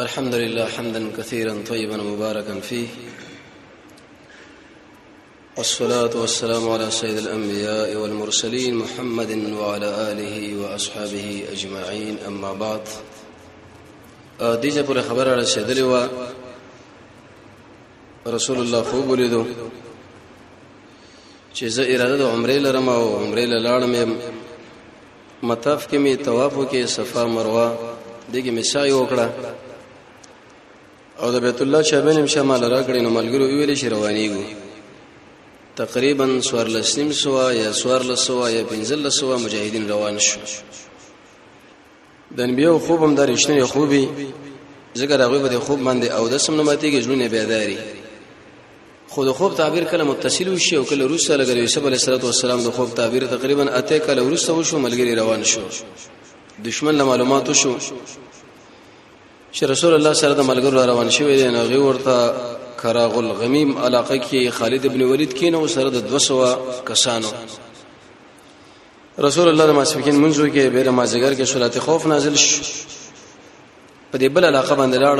الحمد لله حمدا كثيرا طيبا مباركا فيه والصلاة والسلام على سيد الأنبياء والمرسلين محمد وعلى آله وأصحابه أجمعين أما بعد دیجه پر خبره رسیدلی و رسول الله خوب ولیدو چې زه اراده د عمرې لرم او عمرې لاړم مطاف کې می طواف وکي صفا مروه دغه می سعی وکړه او د بیت الله شابین هم شمال راکړي نو ملګرو ویلې شي روانيږي تقریبا سوار لسنیم سوا یا سوار لسوا یا پنځل لسوا مجاهدین روان شو د انبیو خوب هم د رښتینی خوبي ذکر هغه به خوب باندې او د سم نماتیږي ژوند بیداری خو د خوب تعبیر کله متصل وشي او کله روسه لګل یوسف علی السلام د خوب تعبیر تقریبا اته کله روسه وشو ملګری روان شو دشمن له معلوماتو شو چې رسول الله سره د ملګرو روان شوی دی نو غي ورته کراغ الغمیم علاقه کې خالد ابن ولید کې نو سره د 200 کسانو رسول الله د ماسفکین منځو کې بیره مازیګر کې صلات خوف نازل شو په دې بل علاقه باندې لاړ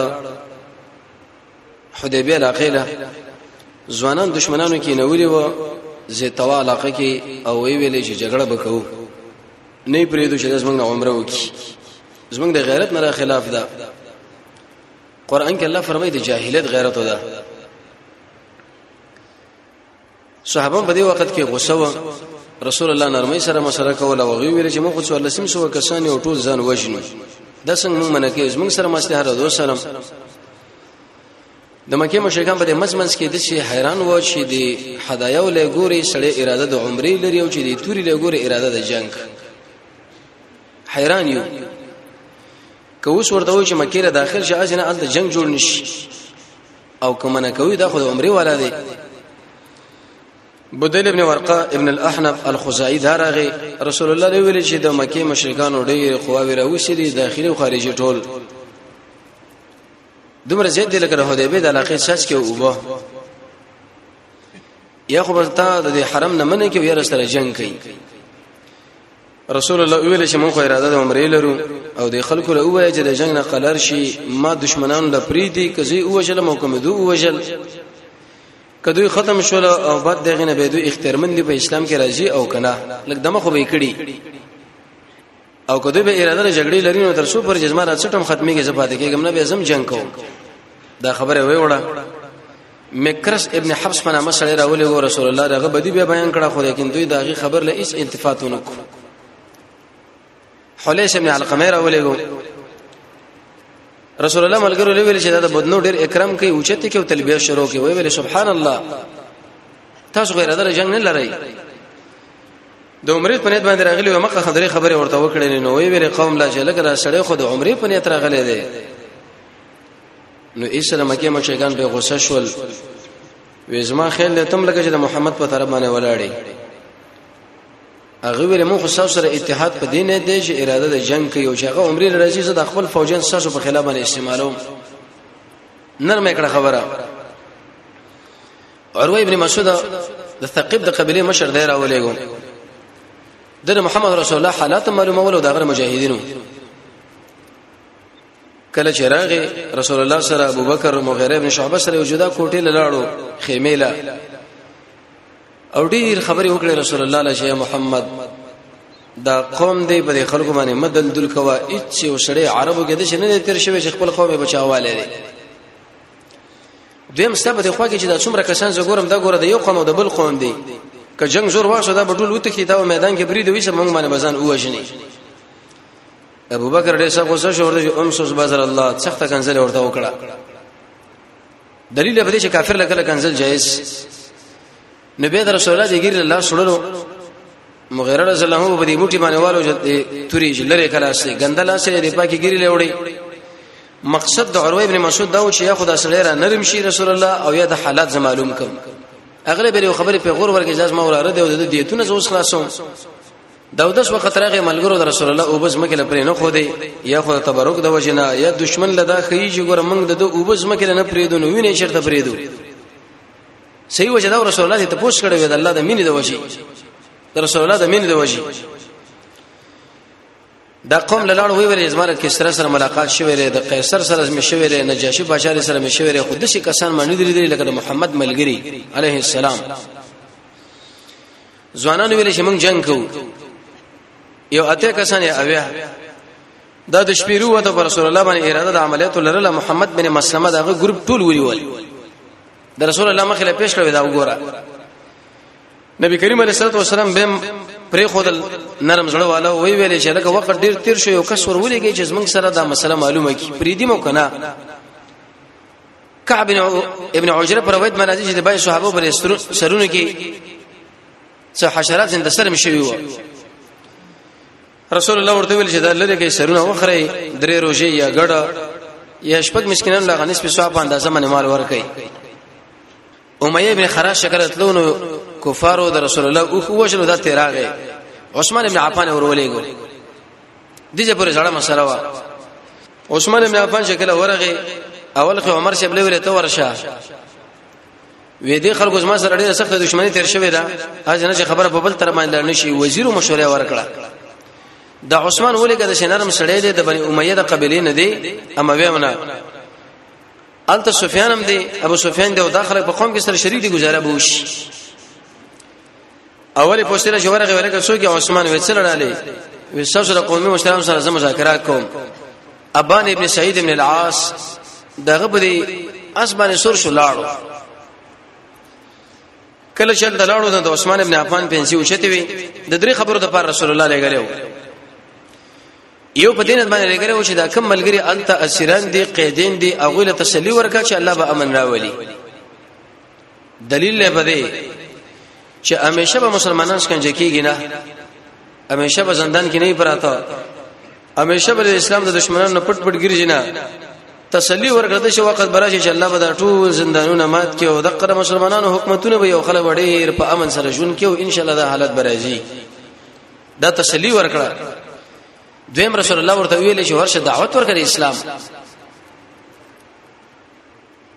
حدیبیه علاقه له ځوانان دشمنانو کې نوري و زه توا علاقه کې او وی ویلې چې جګړه وکاو نه پریدو چې زمنګ عمره وکي زمنګ د غیرت نه خلاف ده قران کې الله فرمایي د جاهلیت غیرت ده صحابه په دې وخت کې غوسه و رسول الله نرمي سره مسره کوله او غوی ویل چې موږ څو لسم سو کسان یو ټول ځان وژني د څنګه موږ منکه زموږ سره مسته هر دوه سلام د مکه مشرکان په دې مزمنس کې د شي حیران و چې د هدايا او لګوري سړی اراده د عمرې لري او چې د توري لګوري اراده د جنگ حیران یو که اوس ورته و چې مکه را داخل شي اجنه ال د جنگ جوړ نشي او کوم نه کوي دا خو د عمره والا دی بدل ابن ورقه ابن الاحنف الخزاعي دارغه رسول الله دی ویل چې د مکه مشرکانو ډېر قواوی راوسی دي داخلي او خارجي ټول دومره زیات دي لکه حدیبه د علاقې ساس کې وبو یا خو بلتا د حرم نه منې کې ویره سره جنگ کوي رسول الله ویل چې موږ اراده د عمرې لرو او د خلکو له وایي چې د جنگ نه قلر شي ما دشمنان له پریدي کزي اوجل مو کوم دو اوجل کدوې ختم شول او بعد دغه نه به دوی اختیارمن دي په اسلام کې راځي او کنه لکه دمه خو به کړي او کدوې به اراده له جګړې لري نو تر څو پر جسمه راڅټم ختمي کې زپاتې کېږم نه به زم جنگ کوم دا خبره وې وړه مکرس ابن حفص په نامه سره راولې و رسول الله دغه بدی به بیان کړه خو لیکن دوی دغه خبر له هیڅ التفات نه کو حلیس ابن علقمه راولې و رسول الله ملګرو له ویل چې دا بدنو ډیر اکرام کوي او چته کې تلبیه شروع کوي وی ویل سبحان الله تاسو غیر دره جنگ نه لرئ د عمرې په نیت باندې راغلی و مخه خبرې خبرې ورته وکړې نو وی ویل قوم لا چې لګره سړی خو د عمرې په نیت راغلی دی نو ایسره مکه مشرکان به غوسه شول وې زما خیال له تم لګه چې د محمد په طرف باندې ولاړې هغه ویل مو خو ساو سره اتحاد په دین دی چې اراده د جنگ کوي او چې هغه عمرې راځي زه د خپل فوجین ساسو په خلاف باندې استعمالوم نرمه کړه خبره عروه ابن مسعود د ثقيب د قبيله مشر دی راولېګو د محمد رسول الله حالات معلومه ول او د غیر مجاهدینو کله چې راغی رسول الله سره ابوبکر مغیره بن شعبه سره جدا کوټه لاړو خیمه لا او ډیر خبرې وکړې رسول الله علیه شیخ محمد دا قوم دی په خلکو باندې مدل دل کوا اچ او سړی عربو کې د شنه نه تیر شوی چې خپل قوم بچاواله دی دویم سبب د خو کې چې دا څومره کسان زګورم دا ګوره د یو قوم او د بل قوم دی که جنگ زور واښو دا بټول وته کې دا میدان کې برید وي چې موږ باندې بزن اوجنی ابو بکر ډېر څه غوسه شو ورته ام سوس بازر الله سخت کنځل ورته وکړه دلیل به دې چې کافر لکه کنځل جایز نو به در رسول الله جګیر الله سړلو مغیره رضی الله عنه په دې بوټي باندې والو چې توري لره کلاس سي غندلا سي دې پاکي ګری لوړي مقصد د عروه ابن مسعود دا و چې یا خدا سره را نرم شي رسول الله او یا د حالات زما معلوم کوم اغلب یو خبره په غور ورګه اجازه ما وراره دی او د دیتونه زوس خلاصوم دا د څو وخت راغی ملګرو د رسول الله او بس مکه لپاره نه خو دی یا خو تبرک د وجنا یا دشمن لدا خی چې ګور موږ د او بس مکه نه پریدو نو وینې شرط پریدو صحیح وجه دا رسول الله ته پوښ کړو د الله د مینې د وجې د رسول الله د مینې د وجې دا قوم لاړ وی ورې زمارت کې سره سره ملاقات شوې ده د قیصر سره مې شوې ده نجاشي بشار سره مې شوې ده خود شي کسان باندې درې لکه د محمد ملګری عليه السلام ځوانانو ویل چې موږ جنگ کوو یو اته کسان یې اویا دا د شپیرو وته پر رسول الله باندې اراده د عملیاتو لرله محمد بن مسلمه دغه ګروپ ټول ویول د رسول الله مخه پیش کړو دا وګوره نبی کریم علیه الصلاه والسلام به پرې خودل نرم زړه والا وی ویلې چې لکه وخت ډیر تیر شو یو کس ورولېږي چې زمنګ سره دا مسله معلومه کی پریدي مو کنه کعب ابن عجره پر روایت باندې چې د بای صحابه پر سرونو کې څه حشرات زنده سر مشوي وو رسول الله ورته ویل چې دا لری کې سرونه وخره درې روزي یا ګړه یا شپږ مسکینان لا غنس په صحابه اندازه باندې مال ورکړي امیه ابن خراش شکر تلو نو کفارو د رسول الله او خو وجلو د تیراغه عثمان ابن عفان ورولېګو دغه پر ځړه مسله وا عثمان ابن عفان شکل ورغه اول خو عمر شبلې ورته ورشه وې دې خلکو زما سره ډېره سخته دښمنی تیر شوې ده اځ نه چې خبره په بل تر باندې نشي وزیر او مشوره ورکړه د عثمان ولې کده چې نرم سړی دی د بنی امیه د قبیلې نه دی اما وېمنه الته سفیان هم دی ابو سفیان دی او داخله په قوم کې سره شریک دی گزاره بوش اولی پوښتنه چې ورغه ورګه څوک عثمان وڅل رااله وسو سره قومي مشران سره زموږ مذاکرات کوم ابان ابن سعید ابن العاص دغه په دې اسبانه سور شو لاړو کله چې د لاړو د عثمان ابن عفان پنځه وشته وي د درې خبرو د پر رسول الله لګلو یو په دینت باندې لګره و چې دا کم ملګری انت اسیران دي قیدین دي او غیله تسلی ورکا چې الله به امن راولي دلیل به دی چې همیشه به مسلمانان څنګه کیږي نه همیشه به زندان کې نه پراته همیشه به اسلام د دشمنانو پټ پټ ګرځي نه تسلی ورکړه چې وخت براشي چې الله به دا ټول زندانونه مات کړي او د قره مسلمانانو حکومتونه به یو خلک وړي په امن سره ژوند کوي او ان شاء الله دا حالت برازي دا تسلی ورکړه دویم رسول الله ورته ویل چې ورشه دعوت ورکړي اسلام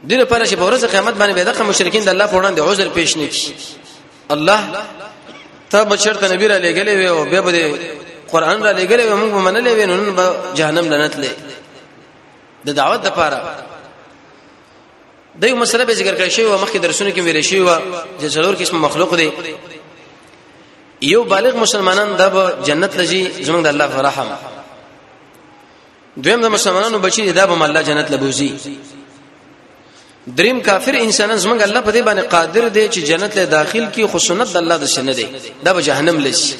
دغه پر چې په ورځ قیامت باندې به دغه مشرکین د الله په وړاندې عذر پیش نه کړي الله ته بچرته نبی را لګلې وي او به به قران را لګلې وي موږ منلې وي نن به جهنم لنت لې د دعوت لپاره دغه مسله به ذکر کړی شوی و مخکې درسونه کې ویل شوی و چې څلور قسم مخلوق دی یو بالغ مسلمانان د جنت لږي زمونږ د الله په رحم دویم د مسلمانانو بچی دا به الله جنت لبوزي دریم کافر انسانان زمونږ الله په دې باندې قادر دی چې جنت له داخل کې خو سنت د الله د سنت دی دا به جهنم لشي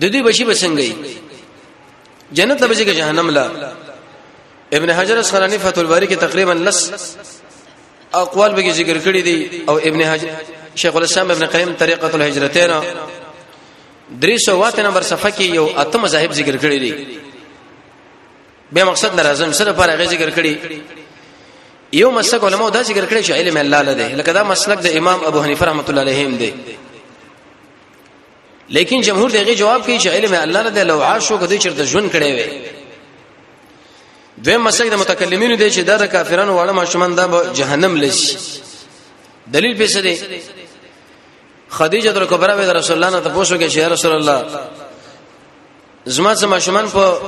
د دې بچی بسنګي جنت لبوزي کې جهنم لا ابن حجر اسقلانی فتح الباری کې تقریبا لس اقوال به ذکر کړی دي او ابن حج شیخ الاسلام ابن قیم طریقه الهجرتین 308 نمبر صفحه کې یو اته مذاهب ذکر کړی دي به مقصد لازم سره پر هغه ذکر کړی یو مسلک علماء دا ذکر کړی چې علم الله لده لکه دا مسلک د امام ابو حنیفه رحمۃ اللہ علیہ هم دی لیکن جمهور دغه جواب کوي چې علم الله لده لو عاشو کدی چرته ژوند کړي وي دویم مسلک د متکلمینو دی چې دا د کافرانو واړه ماشومان دا به جهنم لشي دلیل په څه دی خدیجه تر کبرا به رسول الله نه تاسو کې چې رسول الله زما زما ماشومان په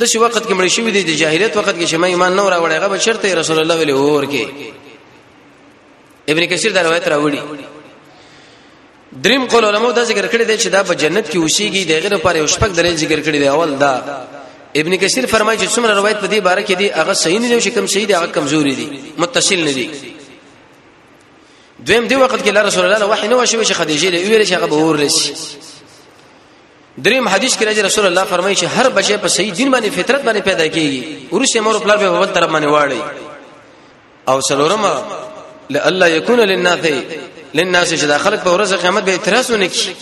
د شي وخت کې مړ شوی دی د جاهلیت وخت کې چې ما ایمان نه راوړی هغه به چرته رسول الله ویل اور کې ابن کثیر دا روایت راوړي دریم قول علماء دا ذکر کړی دی چې دا په جنت کې اوسېږي د غیر پر یو شپږ درې ذکر کړی دی اول دا ابن کثیر فرمایي چې څومره روایت په دې باره کې دی هغه صحیح نه دی چې کم صحیح دی هغه کمزوري دی متصل نه دی دویم دی وخت کې رسول الله وحی نه وشوي چې خدیجه له ویل چې هغه به اور رسي دریم حدیث کې راځي رسول الله فرمایي چې هر بچی په صحیح دین باندې فطرت باندې پیدا کیږي ورسې مور خپل په بل طرف باندې واړي او سلورما لالا يكون للناس للناس چې دا خلک په ورځ قیامت به اعتراض ونکړي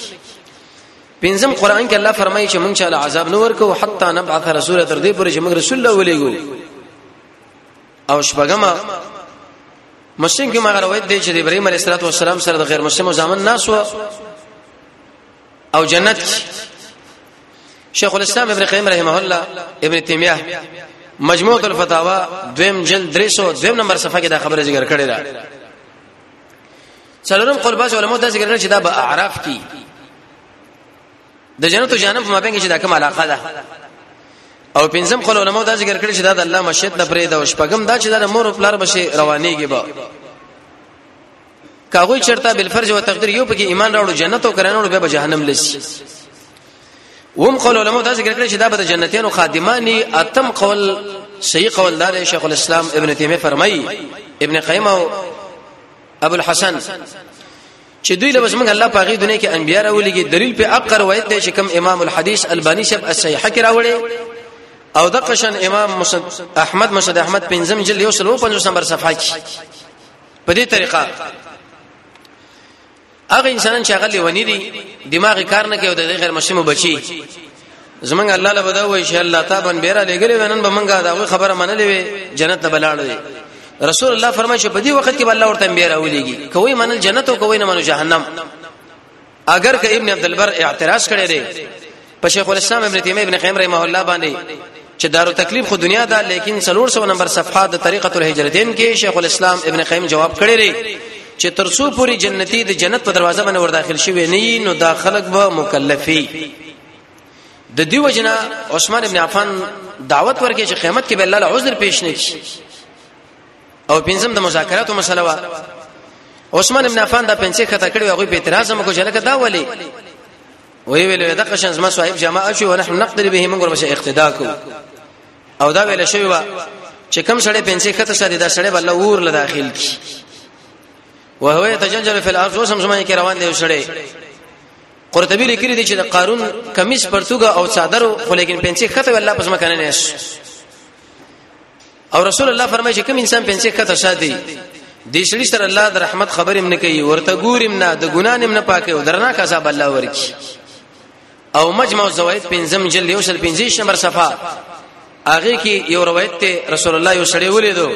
پنځم قران کې الله فرمایي چې مونږ له عذاب نور کو حتا نبعث رسول تر دې پورې چې موږ رسول الله ولېګو او شپږم مسلم کې ما روایت دی چې ابراهيم عليه السلام سره د غیر مسلمو ځامن ناس و او جنت شیخ الاسلام ابن قیم رحمه الله ابن تیمیه مجموعه الفتاوا دویم جلد 300 دویم نمبر صفحه کې دا خبره ذکر کړې ده څلورم قول باز علماء دا ذکر کړی چې دا به اعراف کې د جنت او جهنم په مابین کې چې دا کوم علاقه ده او پنځم قول علماء دا ذکر کړی چې دا د الله مشیت نه پرې دا او شپږم دا چې دا مور او پلار بشي روانيږي به کاغوی چرته بل فرض او تقدیر یو پکې ایمان راوړو جنت او کرانو به جهنم لسی وهم قول علماء دا ذکر کړی چې دا به جنتیانو خادمانی اتم قول صحیح قول دار شیخ الاسلام ابن تیمیه فرمایي ابن قیم او ابو الحسن چې دوی لوس موږ الله پاغي دنیا کې انبیا راولېږي دلیل په اقر روایت دی چې کوم امام الحدیث البانی شپ الصحیح کې راوړي او د قشن امام مسد احمد مسد احمد پنځم جلد یو سلو پنځو نمبر صفحه کې په دې طریقه هغه انسانان چې هغه لیونی دي دماغي کار نه کوي د غیر مسلمو بچي زمونږ الله له بدو وي چې الله تعالی بن بیره لګلې ونن به مونږه دا خبره منلې وي جنت ته بلاړ دي رسول الله فرمایي چې په دې وخت کې الله ورته بیره ولېږي کوي منل جنت او کوي نه منل جهنم اگر که ابن عبد البر اعتراض کړی دی په شیخ الاسلام ابن تیمیه ابن قیم رحمه الله باندې چې دارو تکلیف خو دنیا ده لیکن 300 نمبر صفحه د طریقه الهجرتین کې شیخ الاسلام ابن قیم جواب کړی دی چې ترسو پوری جنتی د جنت په دروازه باندې ور داخل شوی نه نو دا خلق به مکلفي د دیو جنا عثمان ابن عفان دعوت ورکې چې قیامت کې به الله له عذر پیش نه شي او پنځم د مذاکراتو مسله وا عثمان ابن عفان دا پنځه خطا کړی هغه په اعتراض هم کو چې لکه دا ولی وی ویل دغه شان زما صاحب جماعت شو ونحن نقدر به موږ ورسې اقتدا کو او دا ویل شوی وا چې کم سړی پنځه خطا سره دا سړی بل اور له داخل کی وهو يتجنجل في الارض وسم زما کې روان دی سړی قرطبي لیکلي دي چې د قارون کمیس پرتګه او صادر خو لیکن پنځه خطه الله پس مکان نه نش او رسول الله فرمایي چې کوم انسان پنځه کته شادي د شړي سره الله د رحمت خبرې نه کوي ورته ګورم نه د ګنا نه پاکه او درناک عذاب الله ورکی او مجمع الزوائد پنځم جلد یو شل پنځه نمبر صفه هغه کې یو روایت ته رسول الله یو شړې ولیدو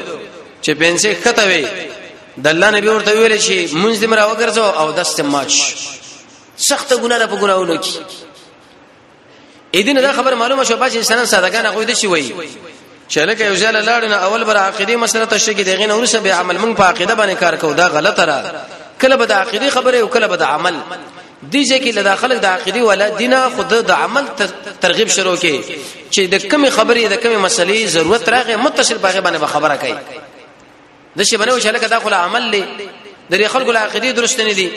چې پنځه کته وي د الله نبی ورته ویل شي مونږ دې مرا وګرځو او دست ماچ سخت ګنا نه په ګناونو کې اې دې نه دا خبره معلومه شو بچ انسان سادهګان هغه دې شي وایي چې لکه یو ځل لاړ نه اول بر عقيدي مسله ته شګي دغه نور سه به عمل مونږ په عقيده باندې کار کوو دا غلطه را کله به د عقيدي خبره او کله به د عمل دي چې کې د داخله د عقيدي ولا دینه خود د عمل ترغیب شروع کې چې د کمی خبرې د کمی مسلې ضرورت راغې متصل باغې باندې خبره کوي د شي بنو شلکه دا خو عمل لې د دې خلکو له عقیده درست نه دي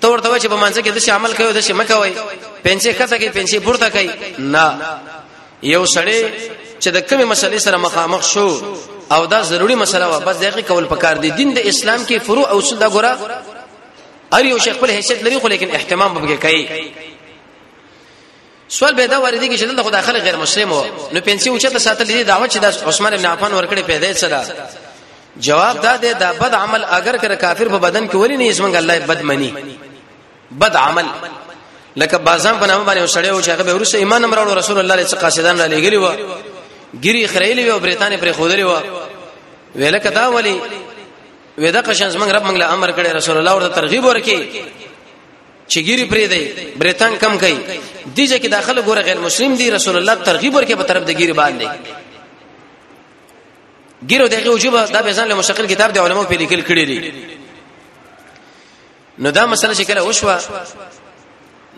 ته ورته وای چې په مانځ کې د شي عمل کوي د شي مکوي پنځه کته کې پنځه پورته کوي نه یو سړی چې د کومې مسلې سره مخامخ شو او دا ضروری مسله و بس دغه کول پکار دي دین د اسلام کې فروع او اصول دا ګره ار یو شیخ په حیثیت لري خو لیکن اهتمام به کوي سوال به دا وردی کې چې دلته خدای خلک غیر مسلم وو نو پنسي اوچته ساتل دي دعوه چې د عثمان ابن عفان ورکړي پیدا سره جواب دا دی دا بد عمل اگر کر کافر په بدن کې ولې نه اسمنګ الله بد منی بد عمل لکه بازان په نامه باندې وسړی او چې هغه به ورسې ایمان امر او رسول الله صلی الله علیه وسلم را لګلی و ګری خړېلی و بریتانیا پر خودلی و ویل کدا ولی ودا قشن زمنګ رب منګله امر کړي رسول الله ورته ترغیب ورکي چې ګيري پرې دی برتان کم کوي دیجه کې داخله ګوره غیر مسلم دی رسول الله ترغیب ورکې په طرف د ګيري باندې ګیرو دغه وجوب دا به ځان له مشکل کتاب د علماو په لیکل کړی دی نو دا مسله چې کله وشوه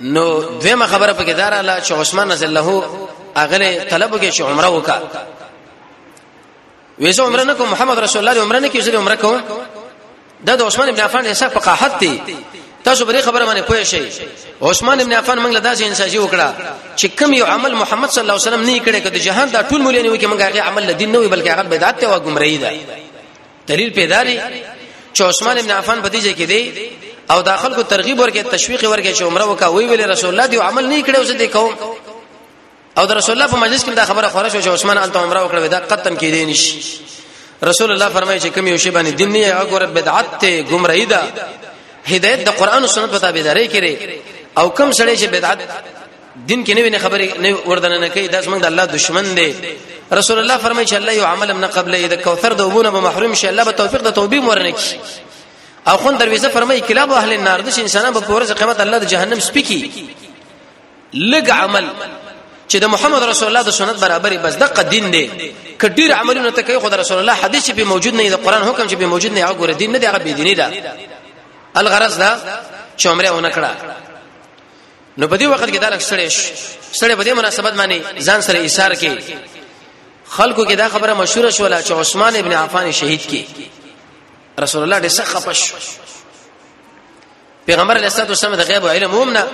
نو دیمه خبره په کدار الله چې عثمان رضی الله اغله طلب کې چې عمره وکا ویزه عمره نه کوم محمد رسول الله دی عمره نه کیږي عمره کوم دا د عثمان ابن عفان حساب په قاحت دی تاسو بری خبره باندې پوه شئ عثمان ابن عفان موږ له داسې انساجي وکړه چې کم یو عمل محمد صلی الله علیه وسلم نه کړي کده جهان دا ټول مولاني وي چې موږ هغه عمل له دین نه وي بلکې هغه بدعت ته او گمراهي ده دلیل پیدا لري چې عثمان ابن عفان په دې ځای کې دی او داخل کو ترغیب ورکې تشویق ورکې چې عمره وکا وی ویل رسول الله دی عمل نه کړي اوس دې کوم او د رسول الله په مجلس کې دا خبره خوره شو چې عثمان انت عمره وکړه ودا قطن کې دي نشي رسول الله فرمایي چې کوم یو شی باندې دین نه اګور بدعت ته گمراهی ده هدایت د قران او سنت په تابعداري کړي او کم سړی چې بدعت دین کې نوې خبرې نه وردن نه کوي دا زمونږ د الله دشمن دی رسول الله فرمایي چې الله یو عمل من قبل اذا کوثر د وبونه به محروم شي الله به توفیق د توبې مورنه کی او خون درویزه فرمایي کلاب اهل النار د انسانانو په پورز قیامت الله د جهنم سپکی لګ عمل چې د محمد رسول الله د سنت برابرې بس دغه دین دی کډیر عملونه ته کوي خو د رسول الله حدیث به موجود نه دی د قران حکم چې به موجود نه هغه ګور دین نه دی هغه بيدینی ده الغرض دا چې عمره ونه کړه نو په دې وخت کې دا لک سړې سړې په دې مناسبت باندې ځان سره ایثار کې خلکو کې دا خبره مشهور شوه چې عثمان ابن عفان شهید کی رسول الله دې سخه پښ پیغمبر علیه الصلاه والسلام د غیب علم هم نه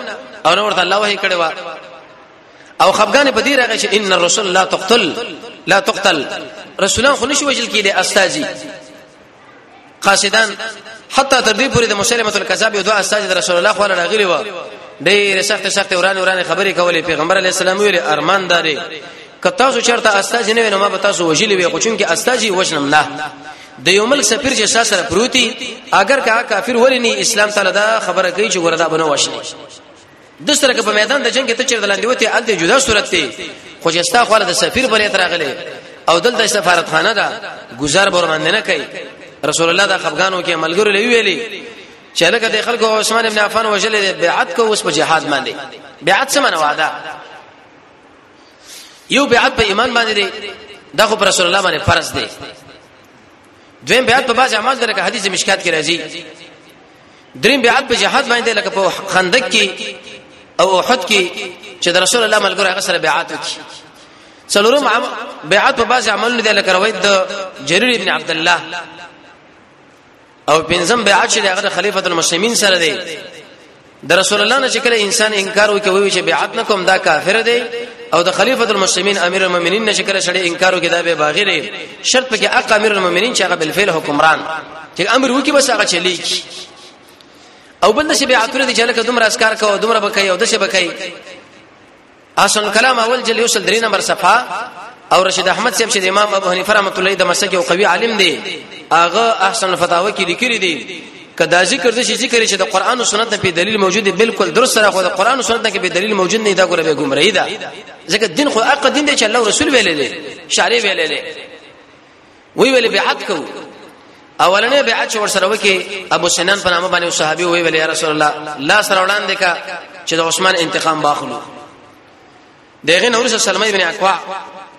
او نور ته الله وحی کړي وا او خفقان په دې راغی چې ان الرسول لا تقتل لا تقتل رسولان خو نشو وجل کېدي استاجي قاصدان حتی تر دې پورې د مسلمه الکذاب یو دوه استاجي د رسول الله خو راغلي و ډېر سخت سخت وران وران خبرې کولې پیغمبر علی السلام ویل ارمان داري که تاسو چرته استاجي نه وینم ما به تاسو وجلی وي خو چونکه استاجي وجنم نه د یو ملک سفیر چې ستا سره پروتي اگر کا کافر ولې نه اسلام تعالی دا خبره کوي چې وردا بنو واشني د سره په میدان د جنگ ته چیر دلاندې وته ال د جدا صورت ته خو چې ستا خو د سفیر بلې تر غلې او دلته سفارت خانه ده گزار بر باندې نه کوي رسول الله د خفغانو کې ملګرو لوي ویلي چې لکه د خلکو عثمان ابن عفان وجل بیعت کو اوس په جهاد باندې بیعت څه معنی واده یو بیعت په ایمان باندې دی دا خو رسول الله باندې فرض دی دویم بیعت په باز اعمال درکه حدیث مشکات کې راځي دریم بیعت په جهاد باندې لکه په خندق کې او احد کې چې د رسول الله ملګرو هغه سره بیعت وکړي څلورم بیعت په باز عمل نه دی لکه روایت د جرير ابن عبد الله او پنځم بیعت چې هغه خلیفۃ المسلمین سره دی د رسول الله نه چې کله انسان انکار وکړي وایي چې بیعت نه کوم دا کافر دی او د خلیفۃ المسلمین امیر المؤمنین نه چې کله شړې انکار وکړي دا به باغی دی شرط پکې اق امیر المؤمنین چې هغه بل فعل حکمران چې امر وکړي بس هغه چلی کی او بل څه بیعت لري چې لکه دومره اسکار کوو دومره بکای او دشه بکای احسن کلام اول جلد یوسل درې نمبر صفحه او رشید احمد صاحب چې د امام ابو حنیفه رحمۃ اللہ د مسلک او قوي عالم دی هغه احسن الفتاوی کې لیکلي دي کدا ذکر د شي ذکر چې د قران او سنت په دلیل موجود دی بالکل درست سره خو د قران او سنت کې به دلیل موجود نه دا ګوره به ګمړی ده ځکه دین خو اق دین دی چې الله رسول ویلې دي شارع ویلې دي وی ویل بیعت کو اولنې بیعت چې ورسره وکي ابو سنان په نامه باندې صحابي وی ویل یا رسول الله لا سره وړاندې کا چې د عثمان انتقام باخلو دغه نور صلی الله علیه اقوا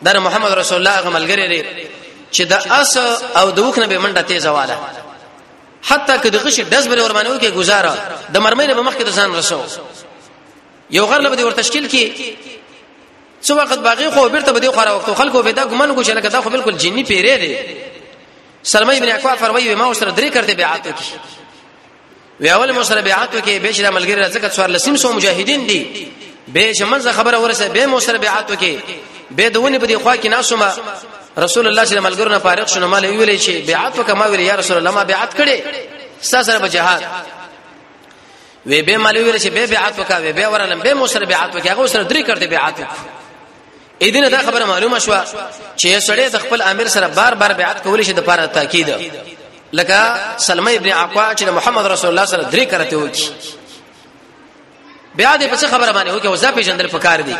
در محمد رسول الله غملګری لري چې د اس او د وخت نه به منډه تیز واله حتی که د غشي دز بری ورمانو کې گزاره د مرمۍ نه مخکې د ځان رسو یو غر لبه ور تشکیل کې څو وخت باغی خو بیرته به دی خو راوخته خلکو به دا ګمان کو چې لکه دا خو بالکل جنی پیری دی سلمہ ابن اکوا فرمایي ما سره درې کرتے بیعت وکي وی اول مو سره بیعت وکي به چې د ملګری رزق څوار لسیم سو مجاهدین دي به چې منځ خبره ورسه به مو سره بیعت وکي به دونی په دی خوا کې ناسومه رسول الله صلی الله علیه وسلم ملګرو نه فارغ شونه مال ویلې چې بیعت وکما ویل یا رسول الله ما بیعت کړي ستا سره په جهاد وی به مالوی ویل چې به بیعت وکا وی به ورنم به مو سره بیعت وکا هغه سره درې کرته بیعت وکا اېدنه دا خبره معلومه شو چې سړی د خپل امیر سره بار بار بیعت کولی شي د پاره تاکید لکه سلمہ ابن عقوا چې محمد رسول الله سره درې کرته وکي بیا دې په خبره باندې وکي وځه په جندل پکار دی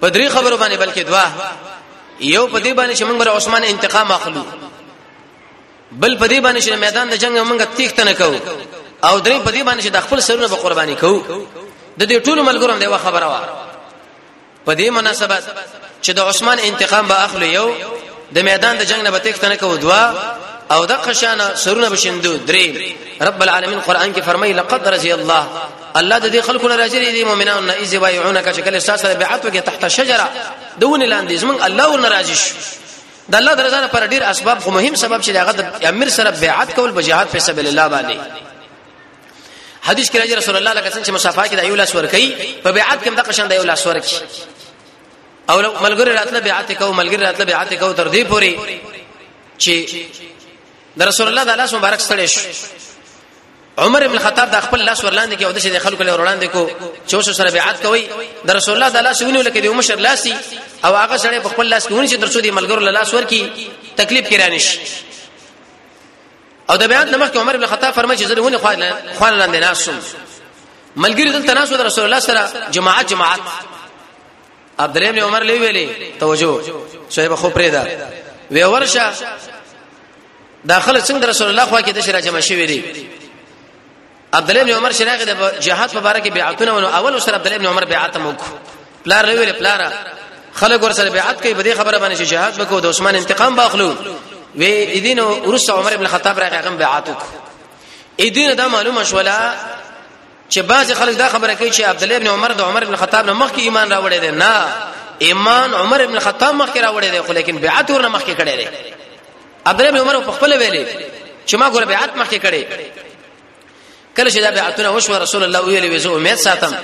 په درې خبرو باندې بلکې دوا یو په دې باندې چې موږ بر عثمان انتقام اخلو بل په دې باندې چې میدان د جنگ موږ تیښت نه کوو او درې په دې باندې چې د خپل سرونه به قرباني کوو د دې ټولو ملګرو دی خبره وه په دې مناسبت چې د عثمان انتقام به اخلو یو د میدان د جنگ نه به تیښت نه کوو دوا او د قشانه سرونه بشندو درې رب العالمین قران کې فرمایي لقد رضي الله الله د دې خلکو نه راځي دي مؤمنانو نه ایزه وایعونه کچ کله ساسره بیعت وکي تحت شجره دون لاندې زمون الله ور ناراضي شو د الله د رضا لپاره ډیر اسباب خو مهم سبب چې هغه د امیر سره بیعت کول په جهاد په سبیل الله باندې حدیث کې راځي رسول الله لکه څنګه چې مصافه کې د یو لاس ورکی په بیعت کې دغه شان د یو لاس ورکی او ملګری راتله بیعت کو ملګری راتله بیعت کو تر دې پوري چې د رسول الله د لاس مبارک ستړي شو عمر ابن خطاب د خپل لاس ورلاندې کې او د شي خلکو له وړاندې کو چوش سره بیعت کوي د رسول الله د الله شونو لکه د مشر لاسي او هغه سره په خپل لاس کې ونی چې تر څو د ملګرو له لاس ورکی تکلیف کې رانیش او د بیعت لمخ کې عمر ابن خطاب فرمایي چې زه ونه خوانه خوانه لاندې ناسم ملګری دلته ناسو د رسول الله سره جماعت جماعت عبد الله ابن عمر لوي ویلي توجه شیبه خو پرېدا وی ورشه دا خلک څنګه رسول الله خوا کې د شرا جمع شوی دی عبد الله بن عمر شراغه د جهاد په باره کې بیعتونه ونه اول سره عبد الله بن عمر بیعت مو کو پلار ویل پلار خلک ور سره بیعت کوي په دې خبره باندې چې جهاد وکړو د عثمان انتقام باخلو وی دین ورس عمر ابن الخطاب راغه غم بیعت کو اې دین دا معلومه شولا چې بعض خلک دا خبره کوي چې عبد الله ابن عمر د عمر ابن خطاب نه مخکې ایمان راوړی دی نه ایمان عمر ابن خطاب مخکې راوړی دی خو لیکن بیعت ورنه مخکې کړی دی عبد الله ابن عمر په خپل ویلي چې ما ګور بیعت مخکې کړی کله چې دا بیعتونه وشو رسول الله ویلي وزو امید ساتم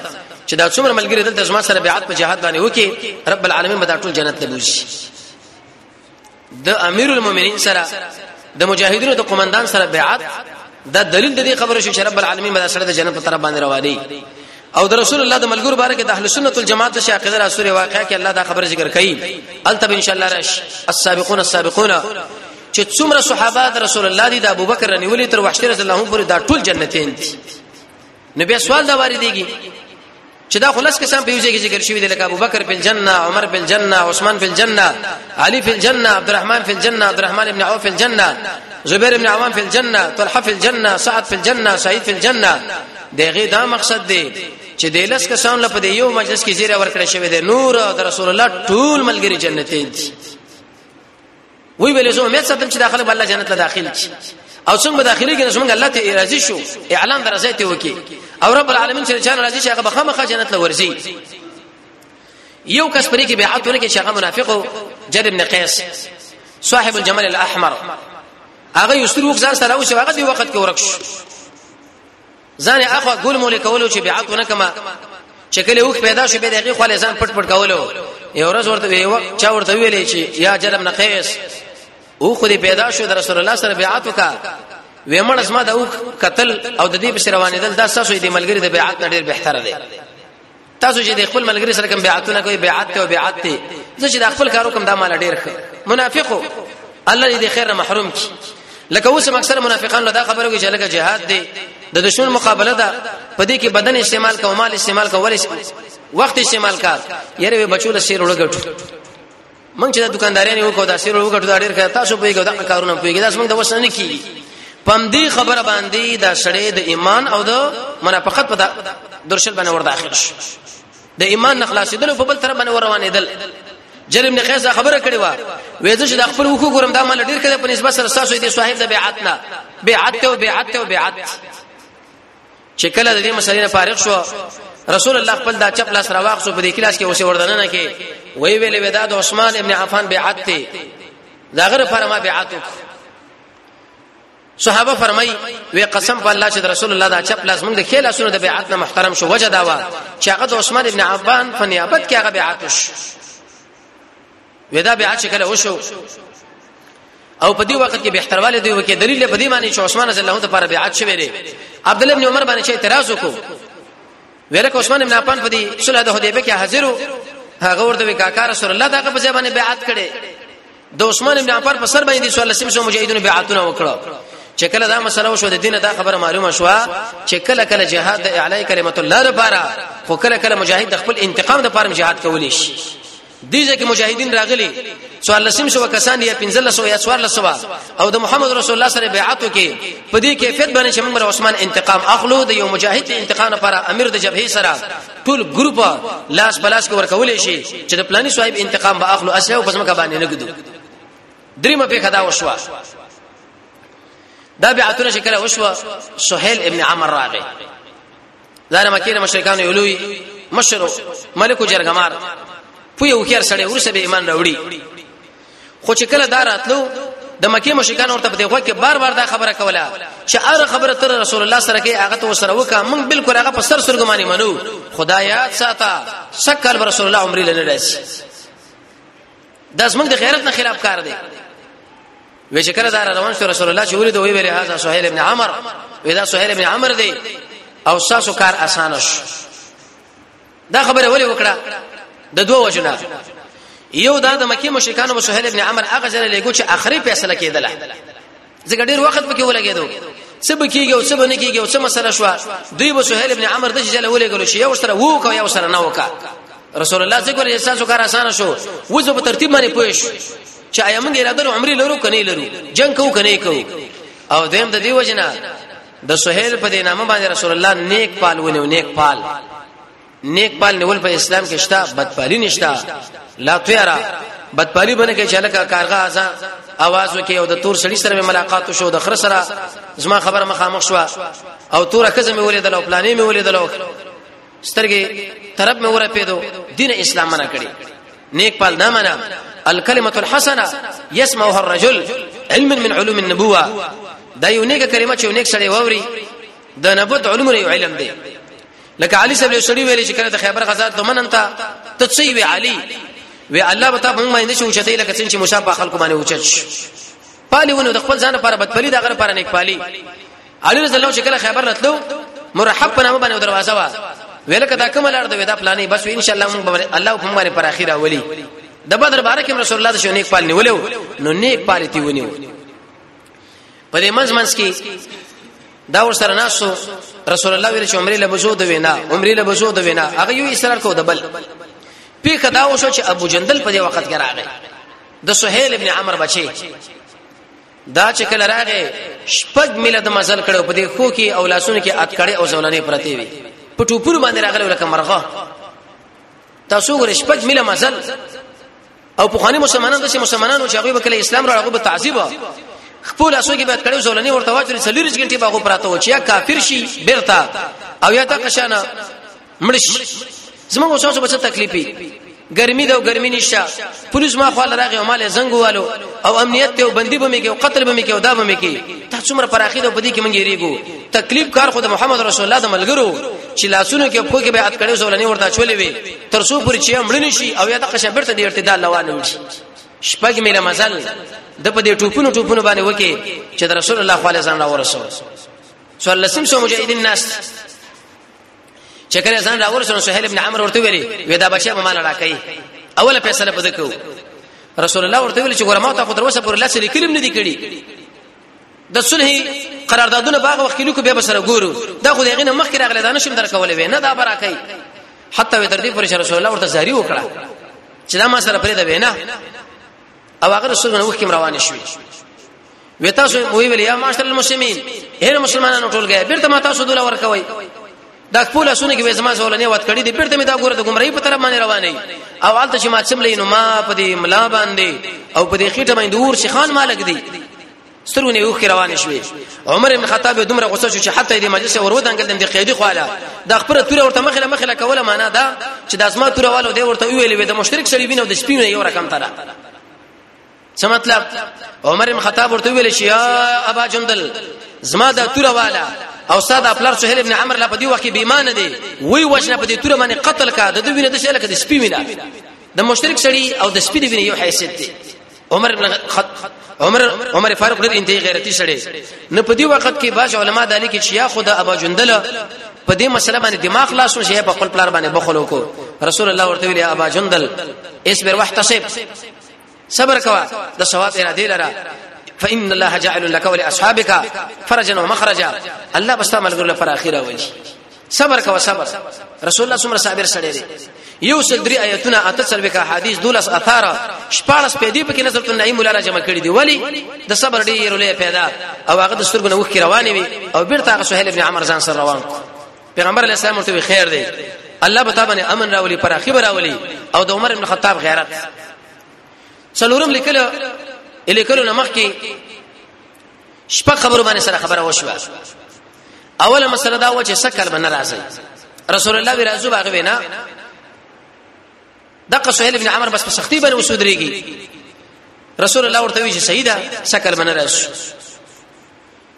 چې دا څومره ملګری دلته زما سره بیعت په جهاد باندې وکي رب العالمین به دا ټول جنت ته بوزي د امیر المؤمنین سره د مجاهدینو د قومندان سره بیعت دا دلیل د دې خبره شو چې رب العالمین به سره د جنت په طرف باندې رواني او د رسول الله د ملګرو باره کې د اهل سنت والجماعت شي عقیده را سوري واقعیا کې الله دا خبره ذکر کړي التب ان شاء الله رش السابقون السابقون چې څومره صحابه د رسول الله دي د ابوبکر رنیولې تر وحشت رضی الله عنه پورې دا ټول جنتین دي نو بیا سوال دا واردېږي چې دا خلاص کسان په یو ځای کې ذکر شوی دی لکه ابوبکر په جننه عمر په جننه عثمان په جننه علي په جننه عبدالرحمن په جننه عبدالرحمن ابن عوف په جننه زبیر ابن عوام په جننه طلحه په جننه سعد په جننه سعید په جننه دغه دا مقصد دی چې د لس کسان لپاره یو مجلس کې زیره ورکړی شوی دی نور د رسول الله ټول ملګری جنتین دي وی ویل زه امید ساتم چې داخله به الله جنت ته داخل شي او څنګه به داخلي کې څنګه الله ته راضي شو اعلان درځي ته وکي او رب العالمین چې چا راضي شي هغه به خامخا جنت له ورځي یو کس پرې کې بیعت ورکړي چې هغه منافقو جد ابن قیس صاحب الجمل الاحمر هغه یستر وخت ځان سره او چې هغه دی وخت کې ورک شو ځان اخوا ګل مولې کولو چې بیعت ونه کما چې کله وخت پیدا شو به دغه خو ځان پټ پټ کولو یو ورځ ورته یو چا ورته ویلې چې یا جلم نقیس او خو دې پیدا شو د رسول الله سره بیعت وکا ویمړ اسما د او قتل او د دې په روانې دل دا ساسو دې ملګری د بیعت نړیر به تر دی تاسو چې د خپل ملګری سره کوم بیعتونه کوي بیعت ته او بیعت ته زه چې د خپل کارو کوم دا مال ډیر ښه منافقو الله دې خیر محروم کی لکه اوس اکثر منافقان له دا خبرو کې چې لکه جهاد دی د دشمن مقابله ده په دې کې بدن استعمال کوه مال استعمال کوه وخت استعمال کار یره بچو له شیر وړګټو مونږ چې د دکانداري نه وکړو دا سیر وکړو دا ډیر کړه تاسو په یو دا کارونه پويږي دا څنګه د وسه نه کیږي پم دې خبره باندې دا سړی د ایمان او د منافقت په درشل باندې ور داخل شو د ایمان نه خلاصېدل په بل طرف باندې ور روانېدل جرب ابن قیس خبره کړې و وې چې د خپل وکړو ګورم دا مال ډیر کړه په نسبت سره تاسو دې صاحب د بیعت نه بیعت او بیعت او بیعت چې کله د دې مسلې نه فارغ شو رسول الله خپل دا چپ لاس راواخ سو په دې کلاس کې اوسې وردن نه کې وی ویلې ودا د عثمان ابن عفان بیعت ته دا غره فرما بیعت صحابه فرمای وی قسم په الله چې رسول الله دا چپ لاس موږ د خیل اسونه د بیعت نه محترم شو وجه دا وا چې هغه د عثمان ابن عفان په نیابت کې هغه بیعت شو ودا بیا چې کله وشو او په دې وخت کې بهترواله دی وکي دلیل په دې معنی چې عثمان رضی الله عنه لپاره بیعت شوی دی عبد الله بن عمر باندې چې اعتراض وکړو ورکه عثمان بن عفان په دې صلح د حدیبه کې حاضر وو هغه ورته وی کاکا رسول الله دا په ځای باندې بیعت کړي د عثمان بن عفان په سر باندې صلی الله علیه وسلم مجاهدونو بیعتونه وکړو چې کله دا مسله وشو د دینه دا خبره معلومه شو چې کله کله جهاد د اعلی کلمت الله لپاره خو کله کله مجاهد خپل انتقام لپاره جهاد کولی شي دې ځکه مجاهدین راغلي سوال لسم شو کسان یا 1500 یا 1400 او د محمد رسول الله سره بیعت وکي په دې کیفیت باندې چې موږ عثمان انتقام اخلو د یو مجاهد انتقام لپاره امیر د جبهې سره ټول ګروپ لاس بلاس کې ورکول شي چې د پلاني صاحب انتقام به اخلو اسه او پسمه باندې نه ګدو دریمه په خدا وشوا دا بیعتونه شکل وشوا سهيل ابن عمر راغی دار مکه د مشرکان یو لوی مشر ملک جرګمار په یو خیر سره ورسه به ایمان راوړي خو چې کله دار اتلو د مکه مشرکان ورته په دغه کې بار بار دا خبره کوله چې هر خبره تر رسول الله سره کې هغه ته سره وکا موږ بالکل هغه په سر سرګماني منو خدایا ساته سکل رسول الله عمر لنه راشي دا زمونږ د غیرت نه خلاف کار دی وی چې کله دا روان شو رسول الله چې ولید وی ویل هاذا سهیل ابن عمر وی دا سهیل ابن عمر دی او ساسو کار اسانه شو دا خبره ولې وکړه د دوه وجنه یو دا د مکی مشرکانو سهیل ابن عمر هغه ځای لګو چې اخري فیصله کېدله ځکه ډیر وخت پکې ولګېدو څه به کیږي او څه به نه کیږي او څه مسله شو دوی به سهیل ابن عمر د جله ولېګل شي یو سره وو کو یو سره نه وکا رسول الله ذکر یې تاسو کار آسان شو وځو په ترتیب باندې پوښ چې آیا موږ اراده عمرې لرو کني لرو جنگ کو کني کو او دیم د دیو جنا د سهیل په دینامه باندې رسول الله نیک پال ونیو نیک پال نیک پال نیول په اسلام کې شته بدپالی نشته لا تیرا بدپالی باندې کې چلکه کارغه ازا आवाज وکي او د تور سړي سره ملاقات شو د خر سره زما خبره مخامخ شو او تور کزه مې ولیدل او پلانې مې ولیدل سترګې طرف مې وره پیدو دین اسلام منع کړی نیک پال نه منع الکلمه الحسنه يسمعها الرجل علم من علوم النبوه دا یو نیک کلمه چې نیک سړی ووري د نبوت علوم یو علم دی لکه علي صاحب له سړي ویل چې کله د خیبر غزا ته منن تا ته څه وی علي وی الله وتعالى موږ باندې چې اوچته لکه څنګه چې موسی په خلکو باندې اوچت شو پالي ونه د خپل ځان لپاره بدپلي د غره لپاره نیک پالي علي رضی الله شکل خیبر راتلو مرحب په نامه باندې دروازه وا ویل کدا کوم لار د ودا پلانې بس ان شاء الله موږ الله په باندې پر اخیره ولي د بدر بارک رسول الله د شو نیک پال نیولو نو نیک پالتی ونیو په دې منځ منځ کې دا ور سره ناسو رسول الله ویل چې عمره لبزو د وینا عمره لبزو د وینا هغه یو اصرار کو د بل پیخه دا وشو چې ابو جندل په دې وخت کې راغی د سهيل ابن عمرو بچي دا چې کله راغی شپږ میله د مزل کړو په دې خو کې او لاسونو کې اتکړې او زولانې پرتې وي په ټوپور باندې راغلی ولکه مرغه تاسو ګور شپږ میله مزل او په خاني مسلمانانو د مسلمانانو چې هغه به کله اسلام راغو به تعذيب خپل اسو کې به کړو زولنی ورته واچري سلیریش غنټي باغو پراته و چې یا کافر شي بیرته او یا تا قشانه مړش زموږ اوسه بچ تکلیفي ګرمي دا ګرمي نشه پولیس ما خو لراغه مال زنګ والو او امنیت ته بندي بمې کې او قتل بمې کې او دا بمې کې ته څومره پراخي دا بدی کې منګي ریګو تکلیف کار خود محمد رسول الله د ملګرو چې لاسونو کې په کې به ات کړو زولنی ورته چولې وي تر څو پر چې مړ نشي او یا د قشه برته د ارتدال لوان نشي شپږ مې مزل د په دې ټوپونو ټوپونو باندې وکي چې د رسول الله صلی الله علیه وسلم راورسو سو الله سم سو مجاهدین ناس چې کله ځان راورسو سهیل ابن عمرو ورته ویلي وې دا بچي به مال راکړي اوله فیصله پد کو رسول الله ورته ویل چې ګورما ته خو دروسه پر لاسه لیکلم نه دی کړی د صلح قراردادونه باغ وخت لیکو به سره ګورو دا خو دغه نه مخکې راغلی دا نشم درکولې وې نه دا برا کوي حتی وې تر دې پرې رسول الله ورته زاری وکړه چې دا ما سره پرې دا وینا او هغه رسول الله وکم روان شوی وې تاسو وی ویل یا معاشر المسلمین هر مسلمانانو ټول غه بیرته ما تاسو دوله ورکوي دا خپل اسونه کې زما زولنې وات کړې دي پرته مې دا ګوره د ګمړی په طرف باندې روانې او حالت چې ما څملې نو ما په دې ملا باندې او په دې خېټه باندې دور شيخان مالک دي سترونه یو خې روان شوې عمر ابن خطاب دومره غوسه شو چې حتی دې مجلس ورو دنګل د قیدی خواله د خبره توره ورته مخله مخله کوله معنا دا چې د اسما توره والو دې ورته ویلې د مشترک سړي بینو د سپینو یو رقم تره څه مطلب عمر بن خطاب ورته ویل شي یا ابا جندل زما د توره والا او ساده خپل سهيل ابن عمرو لا په دې وخت کې بیمانه دي وی وجنه په دې توره باندې قتل کا د دوی وینې د شلکه د سپی وینه د مشترک سړي او د سپي د وینې یو حیثیت دی عمر ابن خط عمر عمر فاروق ډېر انتهایی غیرتی سړی نه په دې وخت کې باج علما د علی کې شیا خدا ابا جندل په دې مسله باندې دماغ لا شو شی په خپل پلار باندې بخلو کو رسول الله ورته ویل ابا جندل اسبر واحتسب صبر کوا د ثواب اراده لره فإن الله جعل لك ولأصحابك فرجا ومخرجا الله بس تعمل ګر لپاره اخیره وایي صبر کوا صبر رسول الله صمر صابر سره دی یو صدری آیتونه اته سلوي کا حدیث دولس اثار شپارس پیدې پکې نظر تل نعیم مولا جمع کړی دی ولی د صبر ډیر له پیدا او هغه د سترګو نه وخت روانې وي او بیرته هغه سهیل ابن عمر ځان سره روان کو پیغمبر علی السلام ورته خیر دی الله به تابانه امن راولي پر اخی راولي او د عمر ابن خطاب غیرت څلورم لیکل لیکلو نمخ کې شپه خبرو باندې سره خبره وشوه اوله مسله دا و چې سکل به ناراضي رسول الله ورازو باغ وینا دغه سهيل ابن عمر بس په سختي باندې وسودريږي رسول الله ورته وی چې سیدا سکل به ناراضي